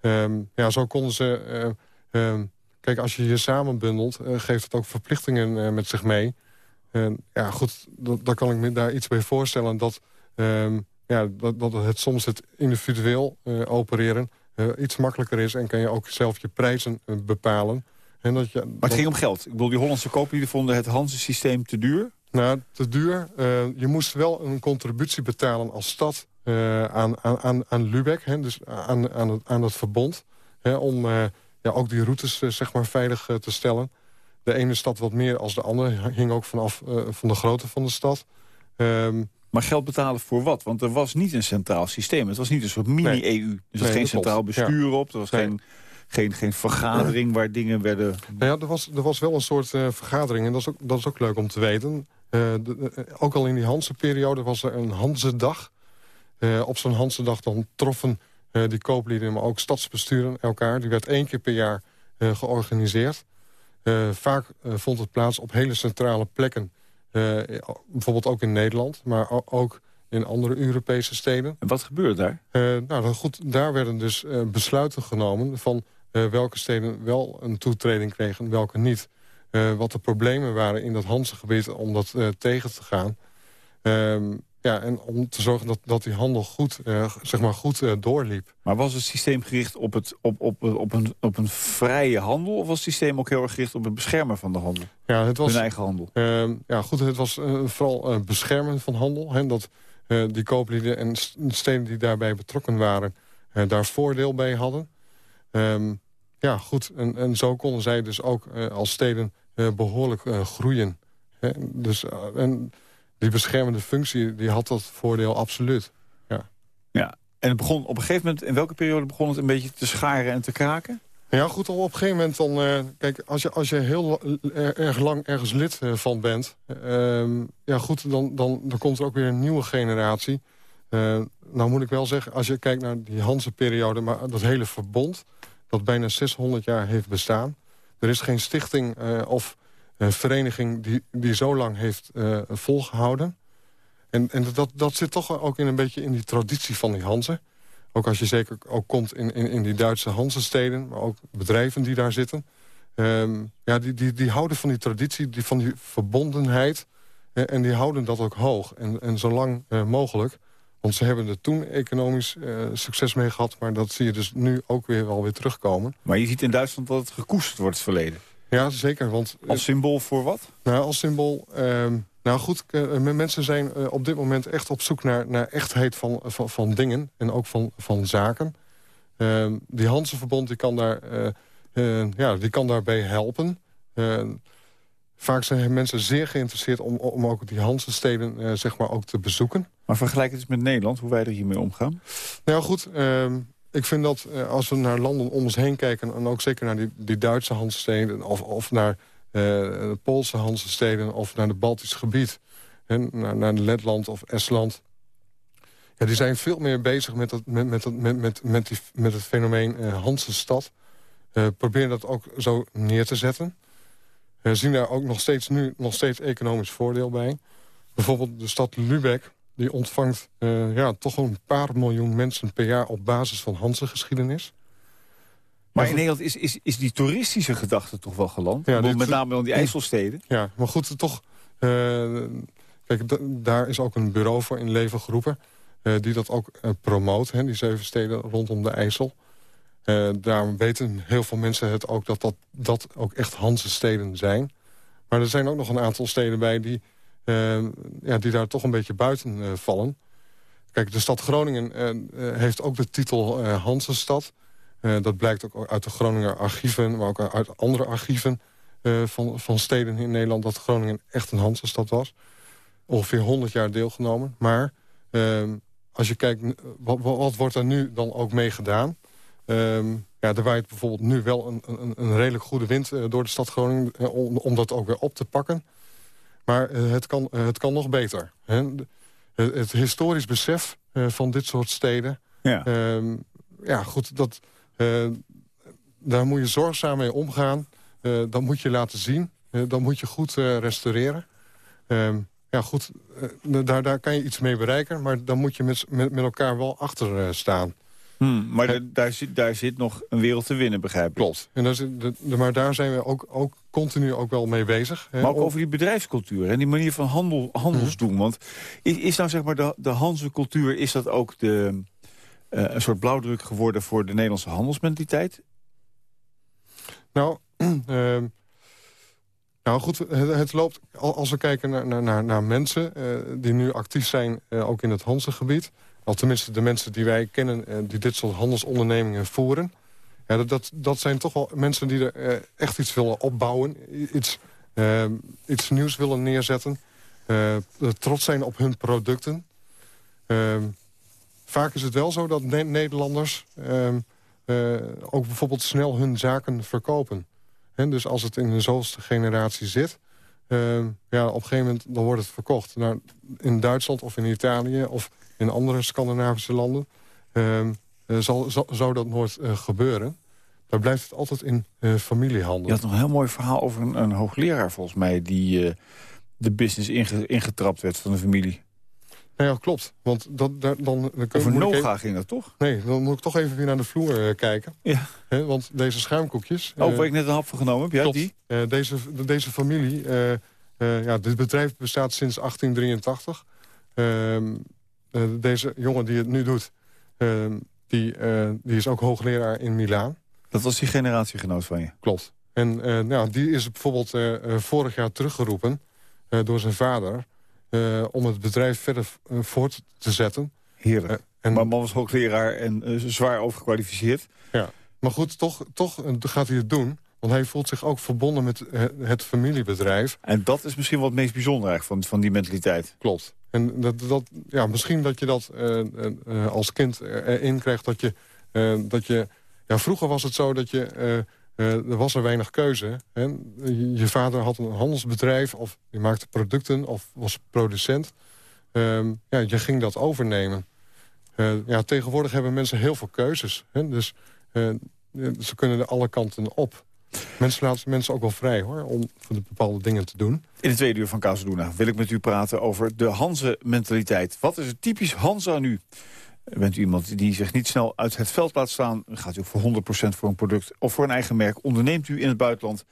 Um, ja, zo konden ze... Uh, um, kijk, als je je samenbundelt, uh, geeft het ook verplichtingen met zich mee. En ja, goed, dan kan ik me daar iets bij voorstellen... dat, um, ja, dat, dat het soms het individueel opereren iets makkelijker is... en kan je ook zelf je prijzen bepalen. En dat je, maar het ging om geld. Ik bedoel, die Hollandse kooplieden vonden het Hanse-systeem te duur... Nou, te duur. Je moest wel een contributie betalen als stad aan, aan, aan Lübeck. Hè, dus aan, aan, het, aan het verbond. Hè, om uh, ja, ook die routes zeg maar veilig te stellen. De ene stad wat meer als de andere. Hing ook vanaf van de grootte van de stad. Um, maar geld betalen voor wat? Want er was niet een centraal systeem. Het was niet een soort mini-EU. Nee. Dus er was geen centraal bestuur ja. op. Er was nee. geen geen, geen vergadering waar dingen werden... Nou ja, er was, er was wel een soort uh, vergadering en dat is, ook, dat is ook leuk om te weten. Uh, de, ook al in die Hanse-periode was er een Hanse-dag. Uh, op zo'n Hanse-dag dan troffen die kooplieden, maar ook stadsbesturen elkaar. Die werd één keer per jaar georganiseerd. vaak vond het plaats op hele centrale plekken. bijvoorbeeld ook in Nederland, maar ook in andere Europese steden. En wat gebeurde daar? nou, goed, daar werden dus besluiten genomen van welke steden wel een toetreding kregen welke niet. Uh, wat de problemen waren in dat Hanse-gebied om dat uh, tegen te gaan. Um, ja, en om te zorgen dat, dat die handel goed, zeg maar goed doorliep. Maar was het systeem gericht op, het, op, op, op, een, op een vrije handel... of was het systeem ook heel erg gericht op het beschermen van de handel? Ja, het was, Hun eigen handel? Ehm, ja, goed, het was vooral beschermen van handel. Hè, dat die kooplieden en steden die daarbij betrokken waren... daar voordeel bij hadden. Um, ja, goed. En, en zo konden zij dus ook als steden behoorlijk groeien. Hè? Dus, en die beschermende functie die had dat voordeel absoluut. Ja. ja. En het begon op een gegeven moment, in welke periode begon het een beetje te scharen en te kraken? Ja, goed, op een gegeven moment dan... kijk, als je, als je heel erg lang ergens lid van bent... Ehm, ja, goed, dan, dan, dan komt er ook weer een nieuwe generatie. nou moet ik wel zeggen, als je kijkt naar die Hanse-periode... maar dat hele verbond dat bijna 600 jaar heeft bestaan. Er is geen stichting of uh, vereniging die, die zo lang heeft uh, volgehouden. En, en dat, dat zit toch ook in een beetje in die traditie van die Hanzen. Ook als je zeker ook komt in, in, in die Duitse Hansensteden, maar ook bedrijven die daar zitten. Um, ja, die, die, die houden van die traditie, die, van die verbondenheid. en die houden dat ook hoog en, en zo lang mogelijk. Want ze hebben er toen economisch uh, succes mee gehad... maar dat zie je dus nu ook weer wel weer terugkomen. Maar je ziet in Duitsland dat het gekoesterd wordt, het verleden. Ja, zeker. Want, als symbool voor wat? Nou, als symbool... Uh, nou goed, uh, mensen zijn op dit moment echt op zoek naar, naar echtheid van, van, van dingen... en ook van, van zaken. Ehm, die Hansenverbond die kan, daar, ja, die kan daarbij helpen... Vaak zijn mensen zeer geïnteresseerd om, om ook die Hansensteden zeg maar ook te bezoeken. Maar vergelijk het eens met Nederland, hoe wij er hiermee omgaan. Nou goed, ik vind dat uh, als we naar landen om ons heen kijken... en ook zeker naar die, die Duitse Hansensteden... of, of naar uh, de Poolse Hansensteden of naar het Baltisch gebied... En naar, naar Letland of Estland... Ja, die zijn veel meer bezig met, dat, met, met, met, met, met, het fenomeen uh, Hansenstad. Uh, proberen dat ook zo neer te zetten. We zien daar ook nog steeds nu nog steeds economisch voordeel bij. Bijvoorbeeld de stad Lübeck die ontvangt uh, ja, toch een paar miljoen mensen per jaar... op basis van Hanse-geschiedenis. Maar in Nederland is, is, is die toeristische gedachte toch wel geland? Ja, met name in die IJsselsteden. Ja, maar goed, toch... Uh, kijk, daar is ook een bureau voor in leven geroepen... Uh, die dat ook promoot, hè, die zeven steden rondom de IJssel. daar weten heel veel mensen het ook dat dat, dat ook echt Hanse steden zijn. Maar er zijn ook nog een aantal steden bij die ja, die daar toch een beetje buiten eh, vallen. Kijk, de stad Groningen eh, eh, heeft ook de titel Hansenstad. dat blijkt ook uit de Groninger archieven, maar ook uit andere archieven van, van steden in Nederland... dat Groningen echt een Hansenstad was. Ongeveer 100 jaar deelgenomen. Maar ehm, als je kijkt, wat, wordt er nu dan ook mee gedaan? Ehm, ja, er waait bijvoorbeeld nu wel een, een, een redelijk goede wind door de stad Groningen... om dat ook weer op te pakken. Maar eh, het, kan, eh, het kan nog beter. Hè? Het historisch besef eh, van dit soort steden... Ja, ehm, ja goed, dat, daar moet je zorgzaam mee omgaan. dat moet je laten zien. dat moet je goed restaureren. Ehm, ja, goed, daar, daar kan je iets mee bereiken... maar dan moet je met, met, met elkaar wel achter staan. Hmm, maar daar, zit, daar zit nog een wereld te winnen, begrijp ik. Klopt. En maar daar zijn we ook, ook continu ook wel mee bezig. Maar ook over die bedrijfscultuur en die manier van handel, handels hmm. doen. Want is, is nou zeg maar de, de Hanse cultuur, is dat ook de, uh, een soort blauwdruk geworden voor de Nederlandse handelsmentaliteit? Nou, uh, nou goed, het, het, loopt, als we kijken naar, naar, naar mensen uh, die nu actief zijn, uh, ook in het Hanse gebied al tenminste de mensen die wij kennen... en die dit soort handelsondernemingen voeren... Ja, dat, dat zijn toch wel mensen die er eh, echt iets willen opbouwen. Iets, uh, iets nieuws willen neerzetten. Uh, trots zijn op hun producten. Uh, vaak is het wel zo dat Nederlanders... Ehm, ook bijvoorbeeld snel hun zaken verkopen. Dus als het in de zoveelste generatie zit... ja, op een gegeven moment dan wordt het verkocht. Nou, in Duitsland of in Italië of in andere Scandinavische landen... Uh, zal, zal, zou dat nooit uh, gebeuren. Daar blijft het altijd in uh, familiehandel. Je had nog een heel mooi verhaal over een, een hoogleraar volgens mij... die de business inge, ingetrapt werd van de familie. Nou ja, klopt. Want dat, daar, dan, dan Over Noga ging dat toch? Nee, dan moet ik toch even weer naar de vloer kijken. Ja. want deze schuimkoekjes... Oh, waar ik net een hap van genomen heb, ja, klopt. die? deze, deze familie... ja, dit bedrijf bestaat sinds 1883. Eh, deze jongen die het nu doet, ehm, die, eh, die is ook hoogleraar in Milaan. Dat was die generatiegenoot van je? Klopt. En uh, nou, die is bijvoorbeeld vorig jaar teruggeroepen door zijn vader... om het bedrijf verder voort te zetten. Heerlijk. en, maar man was hoogleraar en zwaar overgekwalificeerd. Ja, maar goed, toch, toch gaat hij het doen. Want hij voelt zich ook verbonden met het familiebedrijf. En dat is misschien wat het meest bijzonder van, van die mentaliteit. Klopt. En dat, dat, ja, misschien dat je dat uh, uh, als kind erin krijgt dat je... Dat je ja, vroeger was het zo dat je... er was er weinig keuze. Hè? Je vader had een handelsbedrijf of je maakte producten of was producent. Ehm, ja, je ging dat overnemen. ja, tegenwoordig hebben mensen heel veel keuzes. Hè? Dus ze kunnen er alle kanten op. Mensen laten mensen ook wel vrij hoor, om voor bepaalde dingen te doen. In de tweede uur van Casaluna wil ik met u praten over de Hanze-mentaliteit. Wat is het typisch Hanze aan u? Bent u iemand die zich niet snel uit het veld laat staan? Gaat u voor 100% voor een product of voor een eigen merk? Onderneemt u in het buitenland?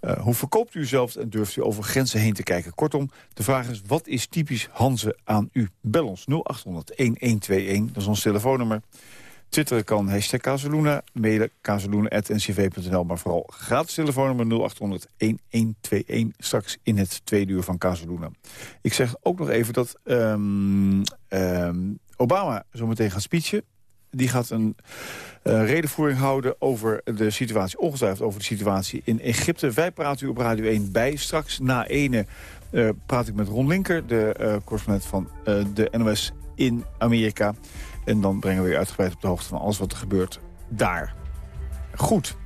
Uh, hoe verkoopt u zelf en durft u over grenzen heen te kijken? Kortom, de vraag is, wat is typisch Hanze aan u? Bel ons 0800-1121, dat is ons telefoonnummer. Twitter kan hashtag Kazeluna, mailen kazeluna.ncv.nl. Maar vooral gratis telefoonnummer 0800-1121. Straks in het tweede uur van Kazeluna. Ik zeg ook nog even dat um, um, Obama zometeen gaat speechen. Die gaat een uh, redenvoering houden over de situatie, ongetwijfeld over de situatie in Egypte. Wij praten u op Radio 1 bij. Straks na ene uh, praat ik met Ron Linker, de uh, correspondent van de NOS in Amerika. En dan brengen we je uitgebreid op de hoogte van alles wat er gebeurt daar. Goed.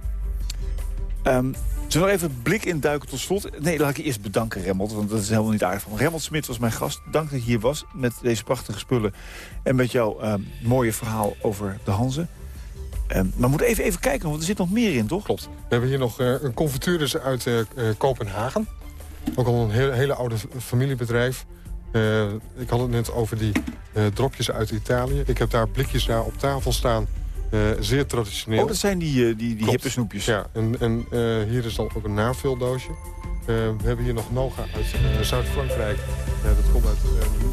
Um, Zullen we nog even blik induiken tot slot? Nee, laat ik je eerst bedanken, Remmelt, want dat is helemaal niet aardig van Remmelt Smit was mijn gast. Dank dat je hier was met deze prachtige spullen. En met jouw uh, mooie verhaal over de Hanzen. Uh, maar we moeten even, even kijken, want er zit nog meer in, toch? Klopt. We hebben hier nog uh, een confituur dus uit uh, Kopenhagen. Ook al een hele oude familiebedrijf. Ik had het net over die dropjes uit Italië. Ik heb daar blikjes daar op tafel staan uh, zeer traditioneel. Oh, dat zijn die, uh, die, die hippe snoepjes. Ja, en, en uh, hier is dan ook een navuldoosje. we hebben hier nog Noga uit Zuid-Frankrijk. dat komt uit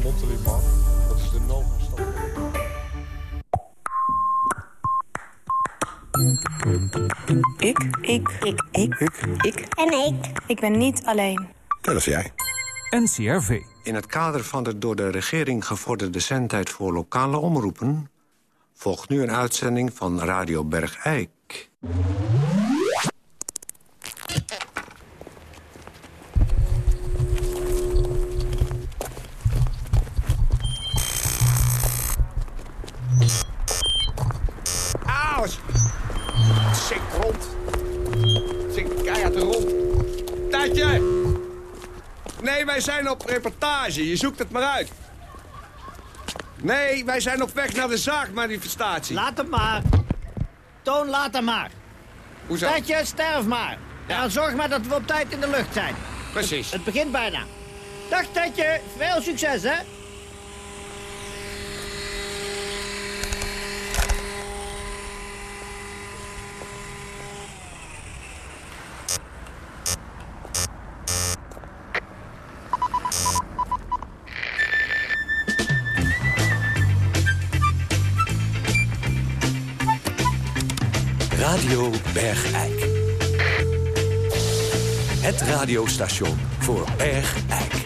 Montelimar. Dat is de Noga-stad. Ik. Ik. Ik. Ik. Ik. Ik. En ik. Ik ben niet alleen. Dat is jij. NCRV. In het kader van de door de regering gevorderde zendtijd voor lokale omroepen Volgt nu een uitzending van Radio Bergijk. Auw! Zink rond. Zink keihard rond. Tijdje! Nee, wij zijn op reportage. Je zoekt het maar uit. Nee, wij zijn op weg naar de zaakmanifestatie. Laat hem maar. Toon, laat hem maar. Hoezo? Tetje, sterf maar. Ja. En zorg maar dat we op tijd in de lucht zijn. Precies. Het, begint bijna. Dag Tetje, veel succes hè. Radio. Het radiostation voor Bergijk.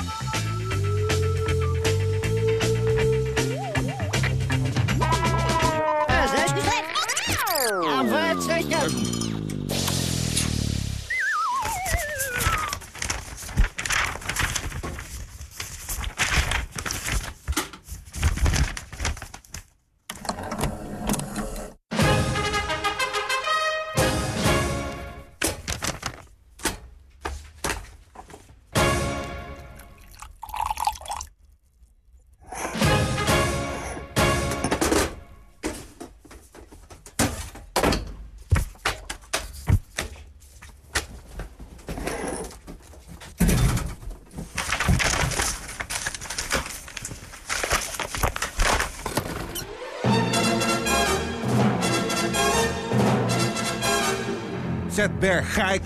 Bergijk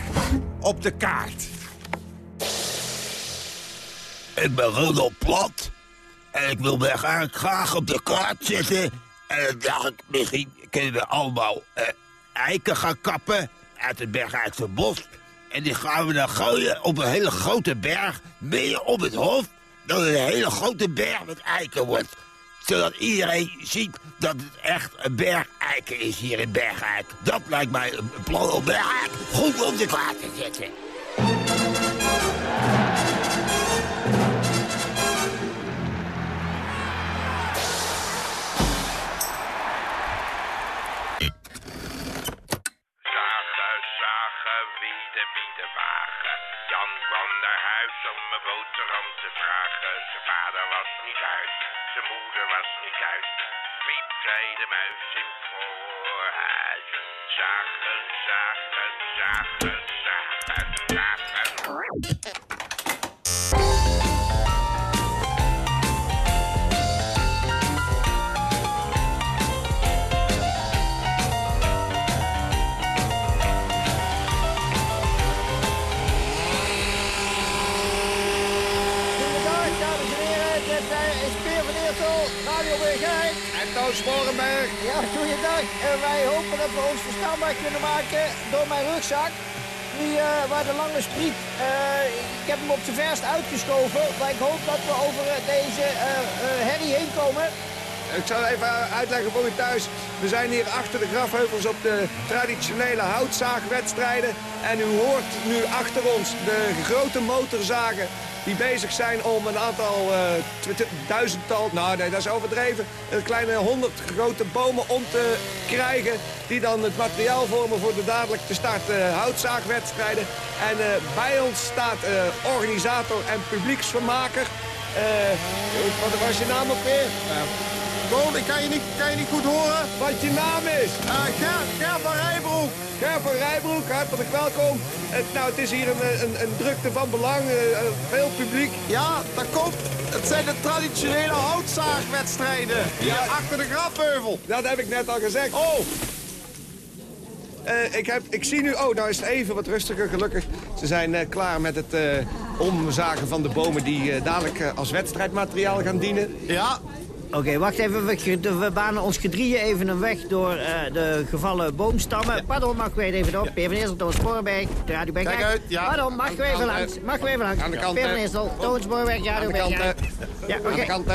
op de kaart. Ik ben Rudolf Plat. En ik wil Bergijk graag op de kaart zetten. En dan dacht ik, misschien kunnen we allemaal uh, eiken gaan kappen uit het Bergijkse bos. En die gaan we dan gooien op een hele grote berg midden op het hof. Dat een hele grote berg met eiken wordt zodat iedereen ziet dat het echt een berg eiken is hier in Bergijk. Dat lijkt mij een plan om Bergijk goed op de kaart te zetten. Ik zal even uitleggen voor u thuis. We zijn hier achter de grafheuvels op de traditionele houtzaagwedstrijden. En u hoort nu achter ons de grote motorzagen die bezig zijn om een aantal uh, duizendtal, nou nee, dat is overdreven, een kleine honderd grote bomen om te krijgen die dan het materiaal vormen voor de dadelijk te starten houtzaagwedstrijden. En uh, bij ons staat organisator en publieksvermaker. wat was je naam ook weer? Kool, ik kan je, niet, kan je niet goed horen. Wat je naam is? Uh, Ger, Ger van Rijbroek. Ger van Rijbroek, hartelijk welkom. Uh, nou, het is hier een, een, een drukte van belang, uh, veel publiek. Ja, dat komt. Het zijn de traditionele houtzaagwedstrijden. Hier ja. achter de grafheuvel. Dat heb ik net al gezegd. Oh. Uh, ik, heb, ik zie nu, oh, nou is het even wat rustiger, gelukkig. Ze zijn uh, klaar met het uh, omzagen van de bomen die dadelijk als wedstrijdmateriaal gaan dienen. Ja, Oké, okay, wacht even. We, we, banen ons gedrieën even een weg door uh, de gevallen boomstammen. Ja. Pardon, mag ik weer even op? Even eerst Toon Sporenberg, Radio. Kijk uit, ja. Pardon, mag ik even langs? Mag ik even langs? Aan de kant, Even eerst Toon Radio. Ja, oké. Okay. Aan de kant,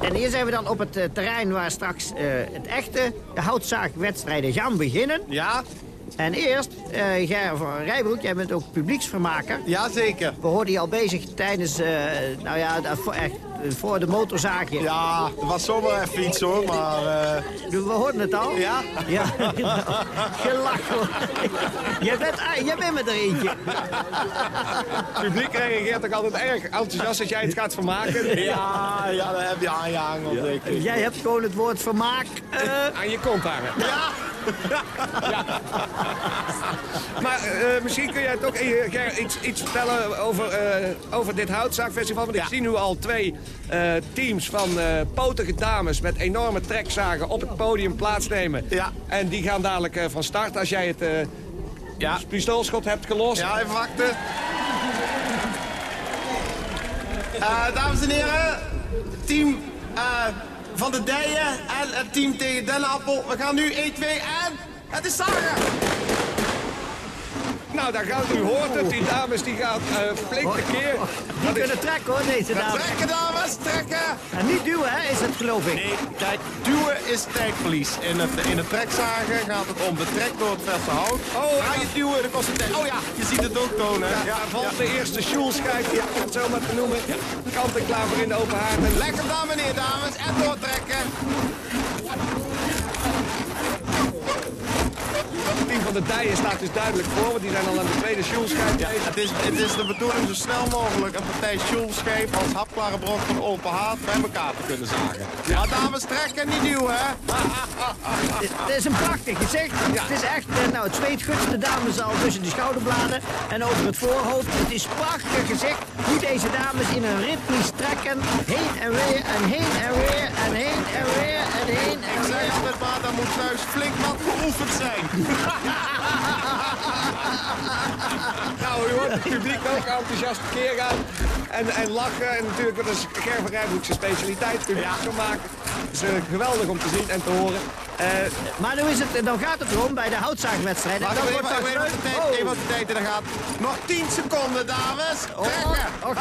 En hier zijn we dan op het uh, terrein waar straks uh, het echte houtzaagwedstrijden gaan beginnen. Ja. En eerst, uh, Ger van Rijbroek, jij bent ook publieksvermaker. Ja, zeker. We hoorden je al bezig tijdens, uh, nou ja, voor, de motorzaakje. Ja, er was zomaar even iets hoor, maar... Uh... We hoorden het al? Ja? Ja, gelach hoor. Jij bent, jij bent met er eentje. Het publiek reageert toch altijd erg enthousiast als jij het gaat vermaken? Ja, ja, daar heb je aan je hangen. Ja. Jij hebt gewoon het woord vermaak... aan je kont hangen. Ja! ja. Maar uh, misschien kun jij toch uh, iets, iets vertellen over, uh, over dit houtzaagfestival. Want ja. ik zie nu al twee teams van potige dames met enorme trekzagen op het podium plaatsnemen. Ja. En die gaan dadelijk van start als jij het ja. pistoolschot hebt gelost. Ja, even wachten. dames en heren, team van de Dijen en het team tegen Dennenappel. We gaan nu 1, 2 en het is zagen! Nou, daar gaat u hoort het. Die dames die gaan uh, flink tekeer. Die kunnen trekken hoor, deze dames. Trekken dames, trekken! En niet duwen hè, is het geloof ik. Nee, kijk, duwen is tijdverlies. In het, in het trekzagen gaat het om de trek door het verse hout. Oh, ga je duwen, dan kost het tijd. Oh ja, je ziet het ook tonen. Ja, ja, valt ja. de eerste sjoelschijf, ja, om het zo maar te noemen. Ja. Kant en klaar voor in de open haard. Lekker dan meneer, dames. En doortrekken. Het team van de Dijen staat dus duidelijk voor, want die zijn al aan de tweede sjoelschijf. Ja, het, is, het is de bedoeling zo snel mogelijk een partij sjoelschijf als hapklare brok van open haard bij elkaar te kunnen zagen. Ja, dames, trekken en niet duwen, hè? Het is een prachtig gezicht. Ja. Het is echt, nou, het zweet gutst de dames al tussen de schouderbladen en over het voorhoofd. Het is prachtig gezicht hoe deze dames in een ritmisch trekken, heen en weer en heen en weer en heen en weer en heen en weer. Ik zei altijd maar, dat moet thuis flink wat geoefend zijn. Ha ha ha ha ha! nou, u hoort het publiek ook enthousiast keer gaan en, en lachen. En natuurlijk, dat is Gerven Rijbroekse specialiteit, publiek ja. maken. Het is uh, geweldig om te zien en te horen. Uh, maar nu is het, dan gaat het erom bij de houtzaagwedstrijd. Wacht, dan wordt even, even, de tijd, oh. even de tijd er gaat. Nog 10 seconden, dames. Trekken. Oh, oh,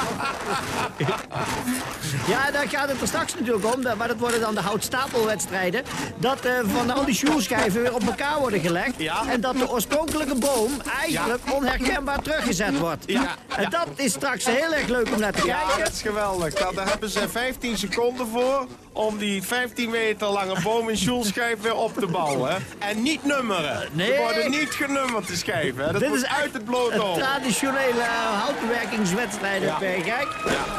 ja, daar gaat het er straks natuurlijk om. Maar dat worden dan de houtstapelwedstrijden. Dat uh, van al die sjoelschijven weer op elkaar worden gelegd. Ja. En dat de oorspronkelijke boom eigenlijk onherkenbaar teruggezet wordt. Ja. En dat is straks heel erg leuk om naar te kijken. Ja, dat is geweldig. Nou, daar hebben ze 15 seconden voor om die 15 meter lange boom in sjoelschijf weer op te bouwen. En niet nummeren. Nee. Ze worden niet genummerd, de schijven. Dat Dit is uit het blote Een traditionele uh, houtbewerkingswedstrijd ja. Ja.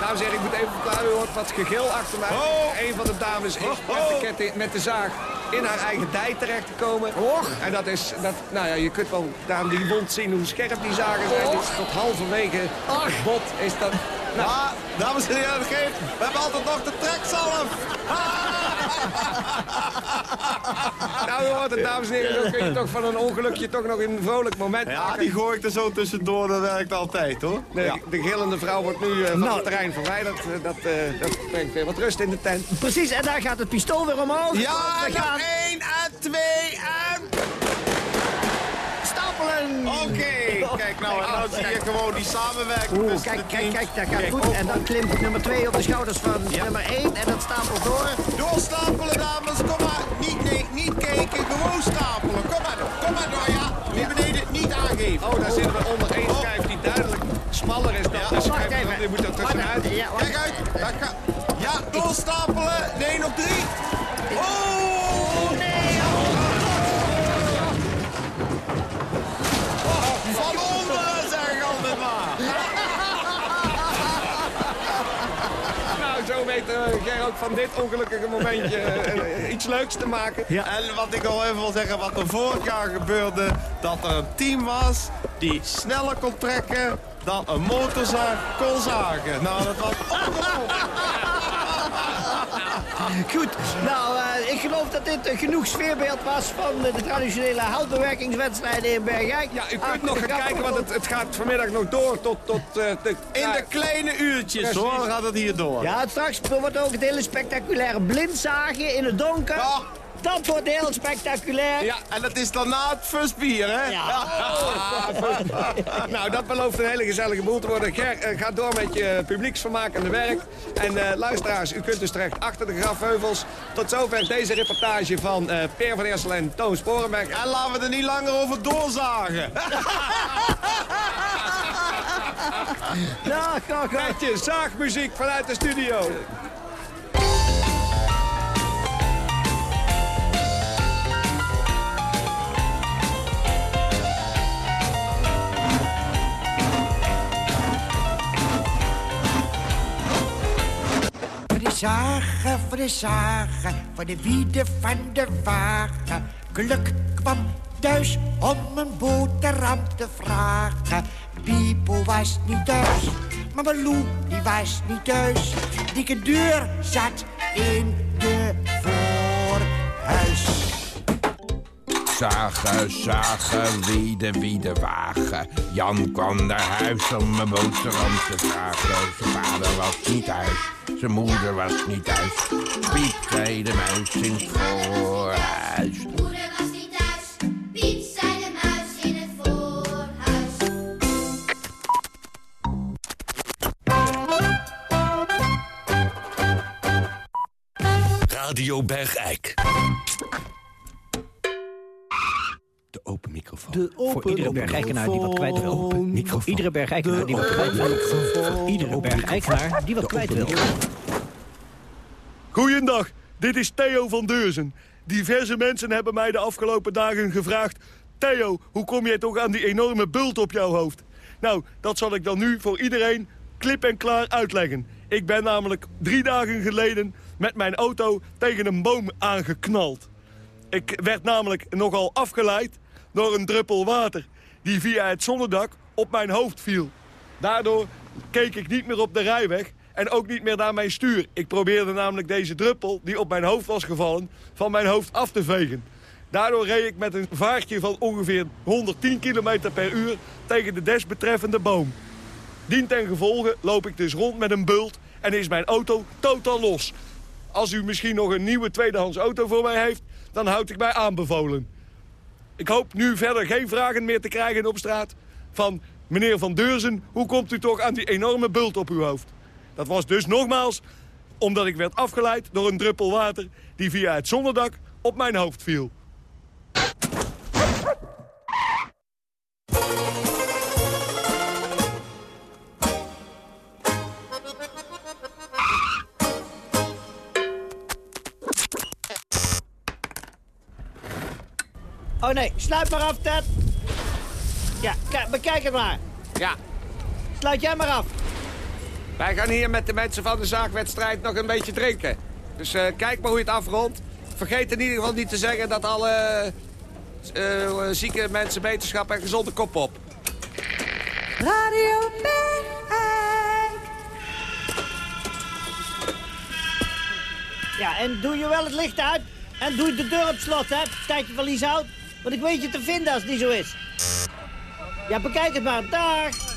Nou zeg, ik moet even verklaren, u hoort wat gegil achter mij. Oh. Een van de dames is oh. met, de ketting, met de zaag in haar eigen dij terecht te komen. Och. En dat is, dat, nou ja, je kunt wel daarom die wond zien hoe scherp die zagen zijn. Och. Dus tot halverwege Ach. het bot is dat Ja, dames en heren, geef. We hebben altijd nog de trekzalf. Nou, hoort het, dames en heren, dan kun je toch van een ongelukje toch nog een vrolijk moment Ja, maken. die gooi ik er zo tussendoor, dat werkt altijd, hoor. De, de gillende vrouw wordt nu eh, van Nou. het terrein verwijderd. Eh, dat, eh, dat brengt weer wat rust in de tent. Precies, en daar gaat het pistool weer omhoog. Ja, We nog gaan één en twee en... Oké, kijk nou, en dan zie je gewoon die samenwerking Oeh, tussen kijk, kijk, kijk, dat gaat Kijk, goed. op, En dan klimt nummer 2 op de schouders van nummer 1 en dat stapelt door. Doorstapelen, dames. Kom maar. Niet, nee, niet kijken. Gewoon stapelen. Kom maar. Kom maar door, ja. Die beneden niet aangeven. Oh, daar zitten we onder één schijf die duidelijk smaller is dan de schijf. Wacht even. Die moet er tussenuit. Ja. Kijk uit. Daar ga- Ja, doorstapelen. Nee, nog drie. Oh! Weet eh, ook van dit ongelukkige momentje eh, iets leuks te maken. En wat ik nog even wil zeggen, wat er vorig jaar gebeurde, dat er een team was die sneller kon trekken dan een motorzaag kon zagen. Nou, dat was Goed, nou, eh, ik geloof dat dit genoeg sfeerbeeld was van de traditionele houtbewerkingswedstrijden in Bergijk. Ja, u kunt nog gaan kijken, want het, het gaat vanmiddag nog door tot... tot eh, de, in de kleine uurtjes, Precies. hoor, gaat het hier door. Ja, straks wordt ook het hele spectaculaire blindzagen in het donker. Dat wordt heel spectaculair. Ja, en dat is dan na het fusbier, hè? Ja. nou, dat belooft een hele gezellige boel te worden. Ger, eh, ga door met je publieksvermakende werk. En eh, luisteraars, u kunt dus terecht achter de grafheuvels. Tot zover deze reportage van eh Peer van Eersel en Toon Sporenberg. En laten we er niet langer over doorzagen. Ja, ga, ga. Met je zaagmuziek vanuit de studio. Zagen, voor de zagen, voor de wieden van de wagen. Geluk kwam thuis om een boterham te vragen. Pipo was niet thuis, maar Malou die was niet thuis. Die deur zat in de Zagen, zagen, wieden, wieden, wagen. Jan kwam naar huis om een boterham te vragen. Zijn vader was niet thuis, zijn moeder was niet thuis. Piep zei de muis in het voorhuis. Moeder was niet thuis, Piet zei de muis in het voorhuis. Radio Bergijk. Open microfoon. De Voor iedere bergijkenaar die wat kwijt wil. Voor iedere bergijkenaar die wat kwijt wil. Voor iedere bergijkenaar die wat kwijt wil. Goeiedag, dit is Theo van Deurzen. Diverse mensen hebben mij de afgelopen dagen gevraagd... Theo, hoe kom jij toch aan die enorme bult op jouw hoofd? Nou, dat zal ik dan nu voor iedereen klip en klaar uitleggen. Ik ben namelijk drie dagen geleden met mijn auto tegen een boom aangeknald. Ik werd namelijk nogal afgeleid door een druppel water... die via het zonnedak op mijn hoofd viel. Daardoor keek ik niet meer op de rijweg en ook niet meer naar mijn stuur. Ik probeerde namelijk deze druppel, die op mijn hoofd was gevallen, van mijn hoofd af te vegen. Daardoor reed ik met een vaartje van ongeveer 110 km per uur tegen de desbetreffende boom. Dien ten gevolge loop ik dus rond met een bult en is mijn auto totaal los. Als u misschien nog een nieuwe tweedehands auto voor mij heeft, dan houd ik mij aanbevolen. Ik hoop nu verder geen vragen meer te krijgen op straat van meneer Van Deurzen, hoe komt u toch aan die enorme bult op uw hoofd? Dat was dus nogmaals omdat ik werd afgeleid door een druppel water die via het zonnedak op mijn hoofd viel. Oh nee, sluit maar af, Ted. Ja, bekijk het maar. Ja. Sluit jij maar af. Wij gaan hier met de mensen van de zaagwedstrijd nog een beetje drinken. Dus eh, kijk maar hoe je het afrondt. Vergeet in ieder geval niet te zeggen dat alle eh, eh, zieke mensen wetenschap en gezonde kop op. Radio Ja, en doe je wel het licht uit. En doe je de deur op slot, hè. Tijdje van Lies houdt. Want ik weet je te vinden als het niet zo is. Ja, bekijk het maar. Dag.